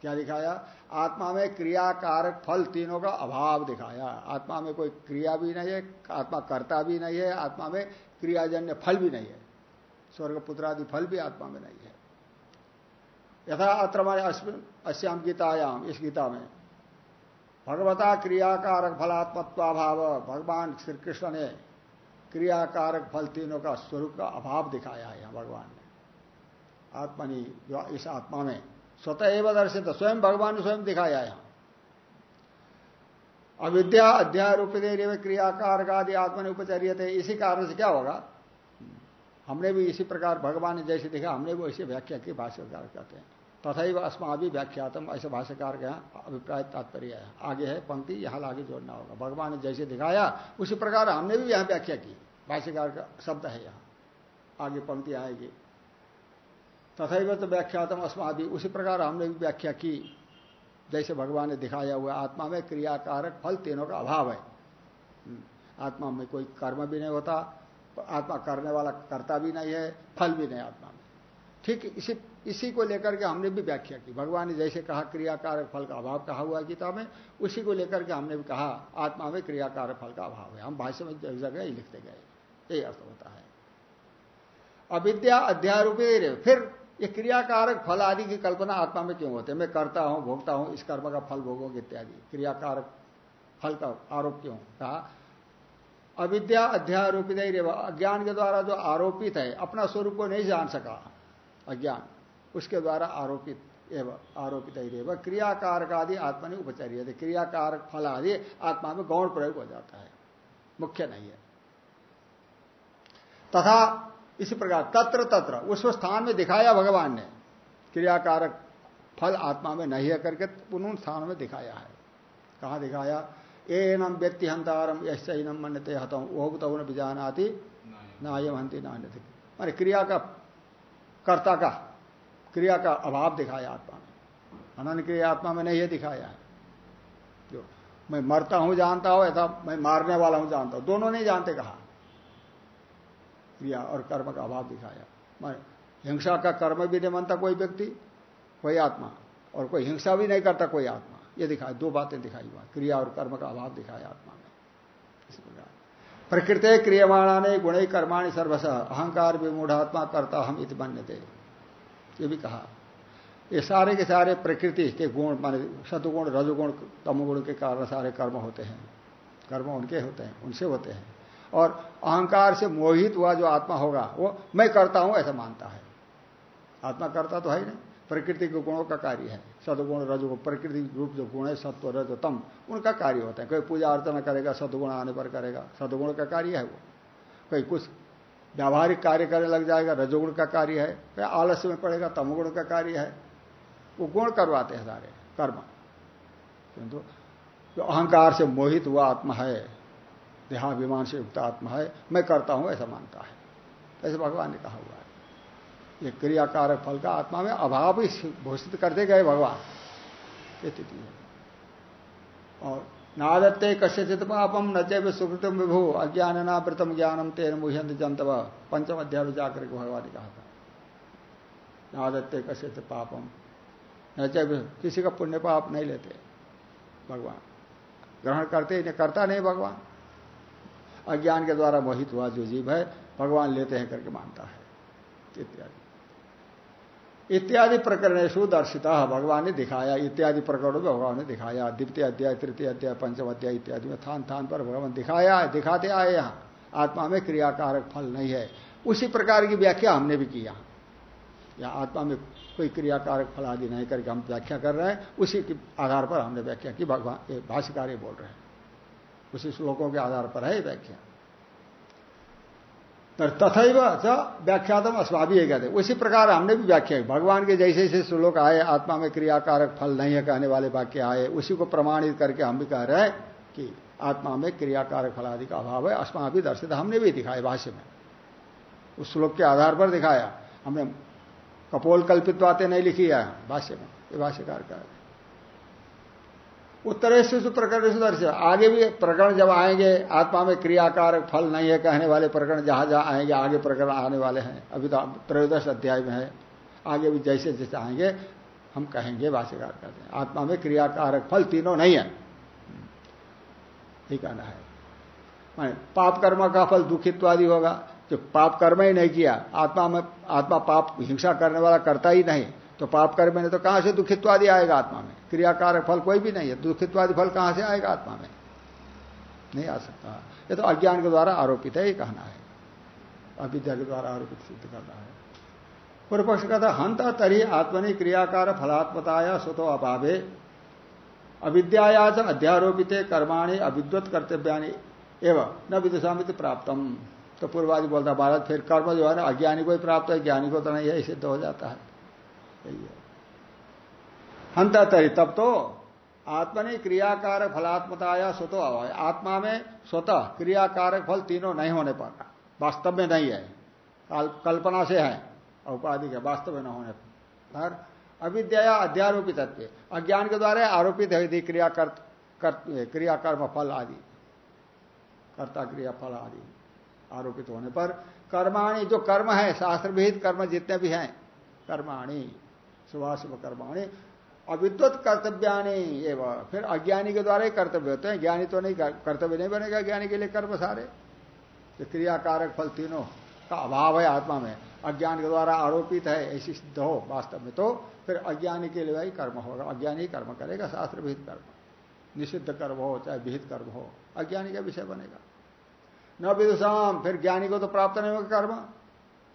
क्या दिखाया? आत्मा में क्रियाकारक फल तीनों का अभाव दिखाया। आत्मा में कोई क्रिया भी नहीं है, आत्मा कर्ता भी नहीं है, आत्मा में क्रियाजन्य फल भी नहीं है। स्वर्ग पुत्रादि फल भी आत्मा में नहीं है। यथा अत्र अश्याम गीतायाम इस गीता में। भगवता क्रियाकारक फलात्मत्वाभाव, भगवान श्री कृष्ण ने क्रियाकारक फल तीनों का स्वरूप का अभाव दिखाया है यहाँ भगवान ने। आत्मनि, इस आत्मा में स्वतः एवं दर्शित, स्वयं भगवान ने स्वयं दिखाया यहाँ। अविद्या, अध्याय रूपदे क्रियाकार आदि आत्मा ने उपचर्य थे, इसी कारण से क्या होगा? हमने भी इसी प्रकार भगवान ने जैसे देखा, हमने भी वैसे व्याख्या की भाष्यकार कहते हैं। तथा अस्मा भी व्याख्यातम ऐसे भाष्यकार के यहाँ अभिप्राय तात्पर्य है। आगे है पंक्ति यहाँ लागे जोड़ना होगा। भगवान ने जैसे दिखाया उसी प्रकार हमने भी यहाँ व्याख्या की। भाष्यकार का शब्द है यहाँ। आगे पंक्ति आएगी। तथा तो व्याख्यातम अस्मादि उसी प्रकार हमने भी व्याख्या की। जैसे भगवान ने दिखाया हुआ आत्मा में क्रियाकारक फल तीनों का अभाव है। हम्म, आत्मा में कोई कर्म भी नहीं होता आत्मा करने वाला करता भी नहीं है फल भी नहीं आत्मा में। ठीक इसी इसी को लेकर के हमने भी व्याख्या की। भगवान ने जैसे कहा क्रियाकारक फल का अभाव कहा हुआ गीता में, उसी को लेकर के हमने भी कहा, आत्मा में क्रियाकारक फल का अभाव है। हम भाष्य में जगह ही लिखते गए यही अर्थ होता है। अविद्या अध्यारूपे फिर ये क्रियाकारक फल आदि की कल्पना आत्मा में क्यों होते मैं करता हूँ, भोगता हूँ, इस कर्म का फल भोगोगे इत्यादि। क्रियाकारक फल का आरोप क्यों? कहा, अविद्या अध्यारोपित अज्ञान के द्वारा जो आरोपित है, अपना स्वरूप को नहीं जान सका। अज्ञान। उसके द्वारा आरोपित एवं आरोपित ही क्रियाकारक आदि आत्मा ने उपचार्य क्रियाकारक फल आदि आत्मा में गौण प्रयोग हो जाता है। मुख्य नहीं है। तथा इसी प्रकार तत्र तत्र उस स्थान में दिखाया भगवान ने क्रियाकारक फल आत्मा में नहीं है करके उन स्थान में दिखाया है। कहा दिखाया? एनम व्यक्ति हंतारम यम मनते हतम वो तो बीजान आती नायम हंती ना माने क्रिया का कर्ता का क्रिया का अभाव दिखाया आत्मा में। अनन क्रिया आत्मा में नहीं है दिखाया है। जो मैं मरता हूँ जानता हूँ, ऐसा मैं मारने वाला हूँ जानता हूँ। दोनों नहीं जानते कहा। क्रिया और कर्म का अभाव दिखाया। मैं हिंसा का कर्म भी नहीं मानता कोई व्यक्ति, कोई आत्मा। और कोई हिंसा भी नहीं करता कोई आत्मा। ये दिखाया, दो बातें दिखाई हुआ क्रिया और कर्म का अभाव दिखाया आत्मा में। इस प्रकार। प्रकृति क्रियमाणा ने गुण कर्माणी सर्वस अहंकार विमूढ़ात्मा करता हम इत थे ये भी कहा। ये सारे के सारे प्रकृति के गुण, माने सतुगुण रजुगुण, तमुगुण के कारण सारे कर्म होते हैं। कर्म उनके होते हैं, उनसे होते हैं। और अहंकार से मोहित हुआ जो आत्मा होगा, वो मैं करता हूँ ऐसा मानता है। आत्मा करता तो है नहीं। प्रकृति के गुणों का कार्य है। सदगुण रजगुण, प्रकृति रूप जो गुण है, सत्व, रज, तम, उनका कार्य होता है। कोई पूजा अर्चना करेगा सदगुण आने पर करेगा। सदगुण का कार्य है वो। कोई कुछ व्यावहारिक कार्य करने लग जाएगा, रजोगुण का कार्य है कोई आलस्य में पड़ेगा, तमगुण का कार्य है, वो गुण करवाते हैं सारे, कर्म। किंतु जो अहंकार से मोहित हुआ आत्मा है, देहाभिमान से युक्त आत्मा है, मैं करता हूँ, ऐसा मानता है। ऐसे भगवान ने कहा हुआ है। ये क्रियाकारक फल का आत्मा में अभाव ही घोषित करते गए भगवान, ये स्थिति है। और नादत्ते कश्यचित पापम न चैव सुकृतम विभु अज्ञान नावृतम ज्ञानम तेन मुह्यंत जंतव पंचम अध्याय में जाकर के भगवान ने कहा था, नादत्ते कश्यचित पापम न चैव किसी का पुण्य पाप नहीं लेते भगवान। ग्रहण करते नहीं, करता नहीं भगवान। अज्ञान के द्वारा मोहित हुआ जो जीव है, भगवान लेते हैं करके मानता है, इत्यादि। इत्यादि प्रकरणेशु दर्शिता, भगवान ने दिखाया। इत्यादि प्रकरणों में भगवान ने दिखाया। द्वितीय अध्याय, तृतीय अध्याय, पंचम अध्याय इत्यादि में थान थान पर भगवान दिखाया, दिखाते आए यहाँ। आत्मा में क्रियाकारक फल नहीं है। उसी प्रकार की व्याख्या हमने भी की यहाँ या आत्मा में कोई क्रियाकारक फल आदि नहीं करके हम व्याख्या कर रहे हैं। उसी के आधार पर हमने व्याख्या की। भगवान भाष्यकार बोल रहे हैं। उसी श्लोकों के आधार पर है व्याख्या। तथा व्याख्यातम अस्वाभी कहते उसी प्रकार हमने भी व्याख्या भगवान के जैसे जैसे श्लोक आए, आत्मा में क्रियाकारक फल नहीं है, कहने वाले वाक्य आए, उसी को प्रमाणित करके हम भी कह रहे हैं कि आत्मा में क्रियाकारक फल आदि का अभाव है। अस्मा भी दर्शित हमने भी दिखाया भाष्य में। उस श्लोक के आधार पर दिखाया। हमने कपोल कल्पित बातें नहीं लिखी है भाष्य में। ये भाष्यकार का उत्तरेश प्रकरण दर्श आगे भी प्रकरण जब आएँगे, आत्मा में क्रियाकार फल नहीं है, कहने वाले प्रकरण जहाँ जहाँ आएँगे, आगे प्रकरण आने वाले हैं। अभी तो त्रयोदश अध्याय में है। आगे भी जैसे जैसे आएँगे, हम कहेंगे, भाष्यकार कहते हैं, आत्मा में क्रियाकारक फल तीनों नहीं है। ठीक है। पाप कर्म का फल दुखित्वादि होगा। जो पाप कर्म ही नहीं किया, आत्मा में, आत्मा पाप हिंसा करने वाला करता ही नहीं। तो पाप कर्म ने तो कहाँ से दुखित्वादि आएगा आत्मा में? क्रियाकारक फल कोई भी नहीं है, दुखित्वादि फल कहाँ से आएगा आत्मा में? नहीं आ सकता। ये तो अज्ञान के द्वारा आरोपित है, ये कहना है। अविद्या के द्वारा आरोपित सिद्ध करना है। पूर्व पक्ष कहता हंता तरी आत्मनि क्रियाकार फलात्मताया स्वतो अभावे। अविद्याया अध्यारोपित कर्माणी अविद्वत कर्तव्यानि एवं, न विदुषामित प्राप्तम। तो पूर्वादि बोलता भारत फिर कर्म जो है ना, अज्ञानी को ही प्राप्त है, ज्ञानी को तो नहीं है सिद्ध हो जाता है। यही है। हंता तरी तब तो आत्मा क्रियाकारक फलात्मताया स्वतः अभाव आत्मा में स्वतः क्रियाकारक फल तीनों नहीं होने पर, वास्तव में नहीं है। कल्पना से है औपाधि के वास्तव में न होने पर। अविद्या अध्यारोपित तत्व। अज्ञान के द्वारा आरोपित है क्रियाकर्म फल आदि। कर्ता क्रिया फल आदि आरोपित होने पर कर्माणी, जो कर्म है शास्त्र विहित कर्म जितने भी हैं, कर्माणी। शुभाशुभ कर्माणी अविद्वत कर्तव्यानी एवं। फिर अज्ञानी के द्वारा ही कर्तव्य होते हैं। ज्ञानी तो नहीं, कर्तव्य नहीं बनेगा ज्ञानी के लिए कर्म सारे। तो क्रियाकारक फल तीनों का अभाव है आत्मा में। अज्ञान के द्वारा आरोपित है, ऐसी सिद्ध हो वास्तव में तो फिर अज्ञानी के लिए ही कर्म होगा। अज्ञानी कर्म करेगा, शास्त्र विहित कर्म। निषिद्ध कर्म हो, चाहे विहित कर्म हो, अज्ञानी का विषय बनेगा। न विदुषाम, फिर ज्ञानी को तो प्राप्त नहीं होगा कर्म।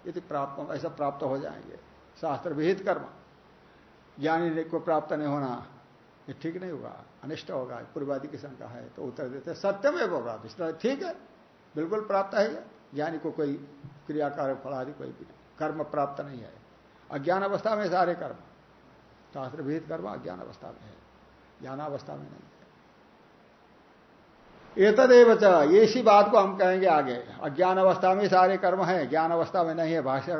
यदि प्राप्त, ऐसा प्राप्त हो जाएँगे। शास्त्र विहित कर्म। ज्ञानी को प्राप्त नहीं होना, ये ठीक नहीं होगा, अनिष्ट होगा, पूर्वादि की शंका है तो उत्तर देते सत्यम एवं होगा ठीक है, बिल्कुल प्राप्त है ज्ञानी को कोई क्रियाकार फल आदि कोई भी कर्म प्राप्त नहीं है, अज्ञान अवस्था में सारे कर्म शास्त्र विहित कर्म अज्ञान अवस्था में है ज्ञानावस्था में नहीं है। एतदेव इसी बात को हम कहेंगे आगे, अज्ञान अवस्था में सारे कर्म है, ज्ञान अवस्था में नहीं है, भाष्य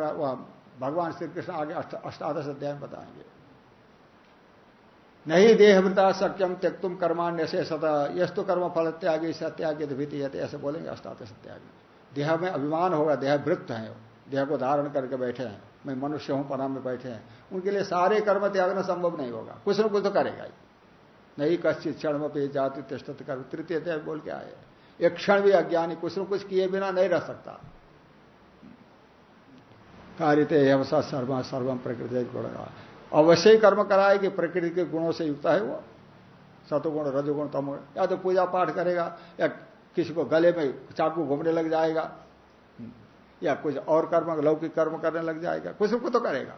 भगवान श्री कृष्ण आगे अष्टादश अध्याय में बताएँगे। नहीं देहवृता सक्यम त्यक तुम कर्मान्य से सत यस्तु कर्म फल त्यागी सत्यागी भीति ऐसे बोलेंगे अष्टात सत्यागी। देह में अभिमान होगा, देह वृत्त है। देह को धारण करके बैठे हैं। मैं मनुष्य हूँ, पना में बैठे हैं। उनके लिए सारे कर्म त्यागना संभव नहीं होगा। कुछ न कुछ तो करेगा ही। नहीं कश्चित क्षण में पे जाति तिष्ठत कर तृतीय त्याग बोल के आए। एक क्षण भी अज्ञानी कुछ न कुछ किए बिना नहीं रह सकता। कार्य सर्व सर्वम प्रकृति अवश्य ही कर्म कराए कि प्रकृति के गुणों से युक्त है वो। सतुगुण, रजगुण, तमगुण। या तो पूजा पाठ करेगा, या किसी को गले में चाकू घूमने लग जाएगा, या कुछ और कर्म, लौकिक कर्म करने लग जाएगा, कुछ को तो करेगा।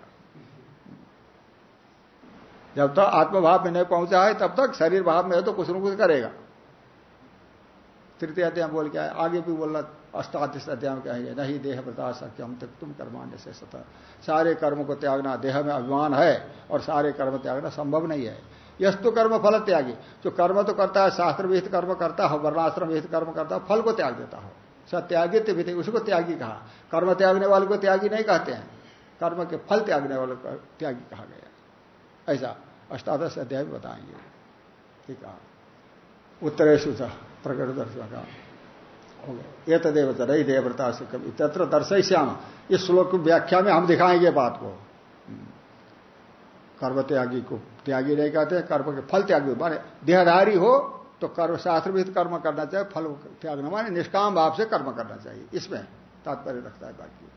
जब तक तो आत्मभाव में नहीं पहुँचा है, तब तक शरीर भाव में है तो कुछ न कुछ करेगा। तृतीय अध्याय बोल के आगे भी बोलना अष्टादश अध्याय में कहेंगे नहीं, देह प्रता सक्य हम तक तुम कर्मान्य से सत। सारे कर्म को त्यागना देह में अभिमान है और सारे कर्म त्यागना संभव नहीं है। यस्तु कर्म फल त्यागी। जो कर्म तो करता है, शास्त्र विहित कर्म करता है, वर्णाश्रम विहित कर्म करता है, फल को त्याग देता हो। सत्यागित भी उसको त्यागी कहा। कर्म त्यागने वाले को त्यागी नहीं कहते हैं। कर्म के फल त्यागने वाले को त्यागी कहा गया ऐसा अष्टादश अध्याय बताएँगे। ठीक है। उत्तरेशु प्रकट दर्शन का हो गया ये तदेव रही देवव्रता से कभी तत्र दर्शय श्याम इस श्लोक की व्याख्या में हम दिखाएँगे बात को। कर्म त्यागी को त्यागी नहीं कहते कर्म के फल त्यागी माने देहधारी हो तो कर्म भी कर्म करना चाहिए, फल त्यागना माने, निष्काम भाव से कर्म करना चाहिए। इसमें तात्पर्य रखता है बाकी।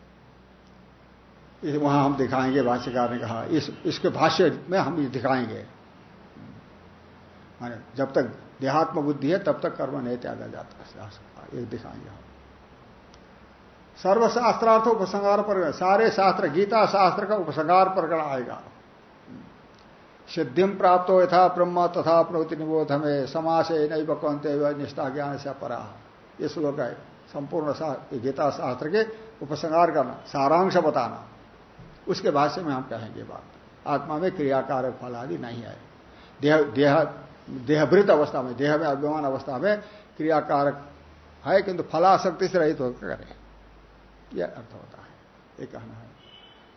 वहाँ हम दिखाएँगे, भाष्यकार ने कहा। इस, इसके भाष्य में हम दिखाएँगे। माने जब तक देहात्म बुद्धि है, तब तक कर्म नहीं त्यागा जाता। एक दिखाएँगे हम सर्वशास्त्रार्थ उपसंगार पर सारे शास्त्र, गीता शास्त्र का उपसंगार प्रकरण आएगा। सिद्धिम प्राप्त हो यथा ब्रह्म तथा प्रवृत्ति निबोध में समास नहीं बकवंते निष्ठा ज्ञान से परा ये श्लोक है। संपूर्ण गीता शास्त्र के उपसंहार करना, सारांश बताना। उसके भाष्य में हम कहेंगे बात। आत्मा में क्रियाकारक फल आदि नहीं है देह देह, देहभृत अवस्था में, देह में अभिमान अवस्था में क्रियाकारक है किंतु फलाशक्ति से रहित होकर करें। यह अर्थ होता है। ये कहना है।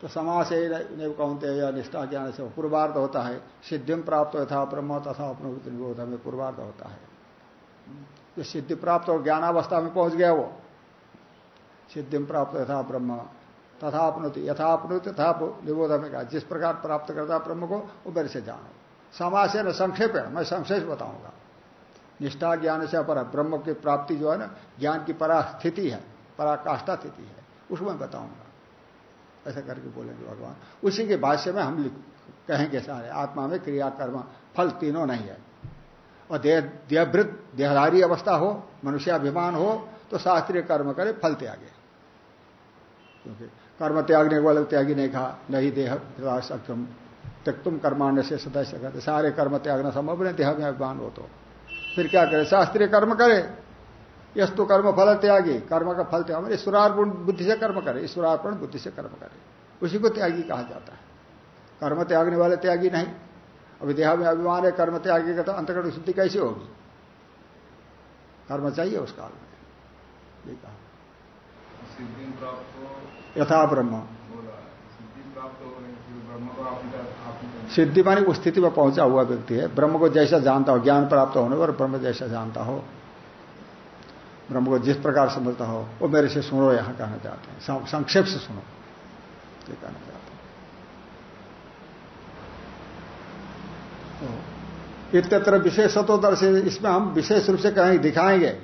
तो समास नहीं कौनते या निष्ठा ज्ञान से पूर्वार्ध होता है। सिद्धिम प्राप्त यथा ब्रह्म तथा अपनोत निबोध में पूर्वार्ध होता है। जो सिद्धि प्राप्त और ज्ञानावस्था में पहुँच गया वो। सिद्धिम प्राप्त यथा ब्रह्म तथा अपनोति यथा अपनोति तथा निबोध में कहा, जिस प्रकार प्राप्त करता ब्रह्म को, वो मेरे से जानो। समास है न संक्षेप है मैं संक्षेप बताऊँगा। निष्ठा ज्ञान से अपर, ब्रह्म की प्राप्ति जो है ना, ज्ञान की परास्थिति है, पराकाष्ठा स्थिति है उसको मैं बताऊँगा। ऐसा करके बोलेंगे भगवान। उसी के भाष्य में हम कहेंगे सारे, आत्मा में क्रिया कर्म फल तीनों नहीं है। और देह, देहभृत, देहधारी अवस्था हो, मनुष्याभिमान हो तो शास्त्रीय कर्म करे, फल त्यागे। क्योंकि कर्म त्यागने वाले त्यागी नहीं कहा नहीं देह सक्षम तुम कर्माण्य से सदस्य करते सारे कर्म त्यागना संभव नहीं, देह में अभिमान हो तो। फिर क्या करे? शास्त्रीय कर्म करे। यस्तु कर्म फल त्यागी। कर्म का फल त्याग। ईश्वरार्पण बुद्धि से कर्म करे। ईश्वरार्पण बुद्धि से कर्म करे। उसी को त्यागी कहा जाता है। कर्म त्यागने वाले त्यागी नहीं। अभी देहा में अभिमान है कर्म त्यागी का तो अंतकरण शुद्धि कैसी होगी? कर्म चाहिए उस काल में। ये कहा। यथा ब्रह्म। सिद्धि मानी उस स्थिति में पहुँचा हुआ व्यक्ति है। ब्रह्म को जैसा जानता हो, ज्ञान प्राप्त होने पर ब्रह्म जैसा जानता हो। ब्रह्म को जिस प्रकार समझता हो, वो मेरे से सुनो, यहाँ कहना चाहते हैं। संक्षेप से सुनो। ये कहना चाहते हैं। इत्यत्र विशेषत्व से इसमें हम विशेष रूप से कहेंगे दिखाएँगे।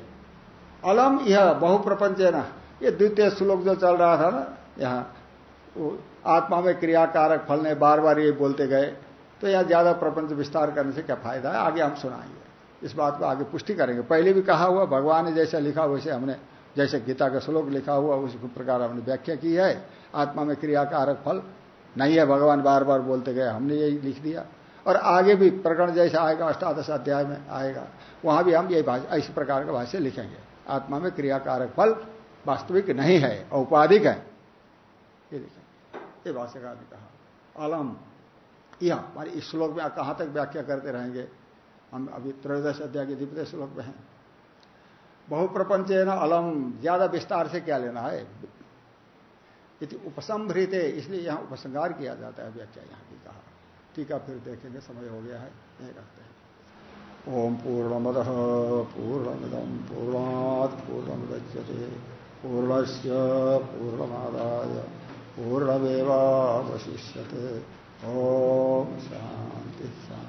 अलम यह बहुप्रपंच है ना ये द्वितीय श्लोक जो चल रहा था ना, यहाँ आत्मा में क्रियाकारक फल ने बार बार ये बोलते गए तो यह ज़्यादा प्रपंच विस्तार करने से क्या फ़ायदा है? आगे हम सुनाएँगे। इस बात को आगे पुष्टि करेंगे। पहले भी कहा हुआ, भगवान ने जैसा लिखा, वैसे हमने, जैसे गीता का श्लोक लिखा हुआ, उसी प्रकार हमने व्याख्या की है। आत्मा में क्रियाकारक फल नहीं है, भगवान बार बार बोलते गए, हमने यही लिख दिया। और आगे भी प्रकरण जैसा आएगा, अष्टादश अध्याय में आएगा, वहाँ भी हम यही भाषा इस प्रकार का भाष्य लिखेंगे। आत्मा में क्रियाकारक फल वास्तविक नहीं है, औपाधिक है। ये लिखें ये भाष्यकार ने कहा अलम यह हमारे इस श्लोक में कहाँ तक व्याख्या करते रहेंगे? हम अभी त्रयोदश अध्याय के द्वितीय श्लोक में हैं। बहुप्रपंच है ना अलम, ज़्यादा विस्तार से क्या लेना है? उपसंभृत है इसलिए यहाँ उपसंगार किया जाता है व्याख्या यहाँ भी कहा। ठीक है, फिर देखेंगे, समय हो गया है, यही रखते हैं। ओम पूर्णमद पूर्णमिदम पूर्णात पूर्णमुदच्यते, पूर्णस्य पूर्णमादाय। पूर्णमेवावशिष्यते। ओम शांति शांति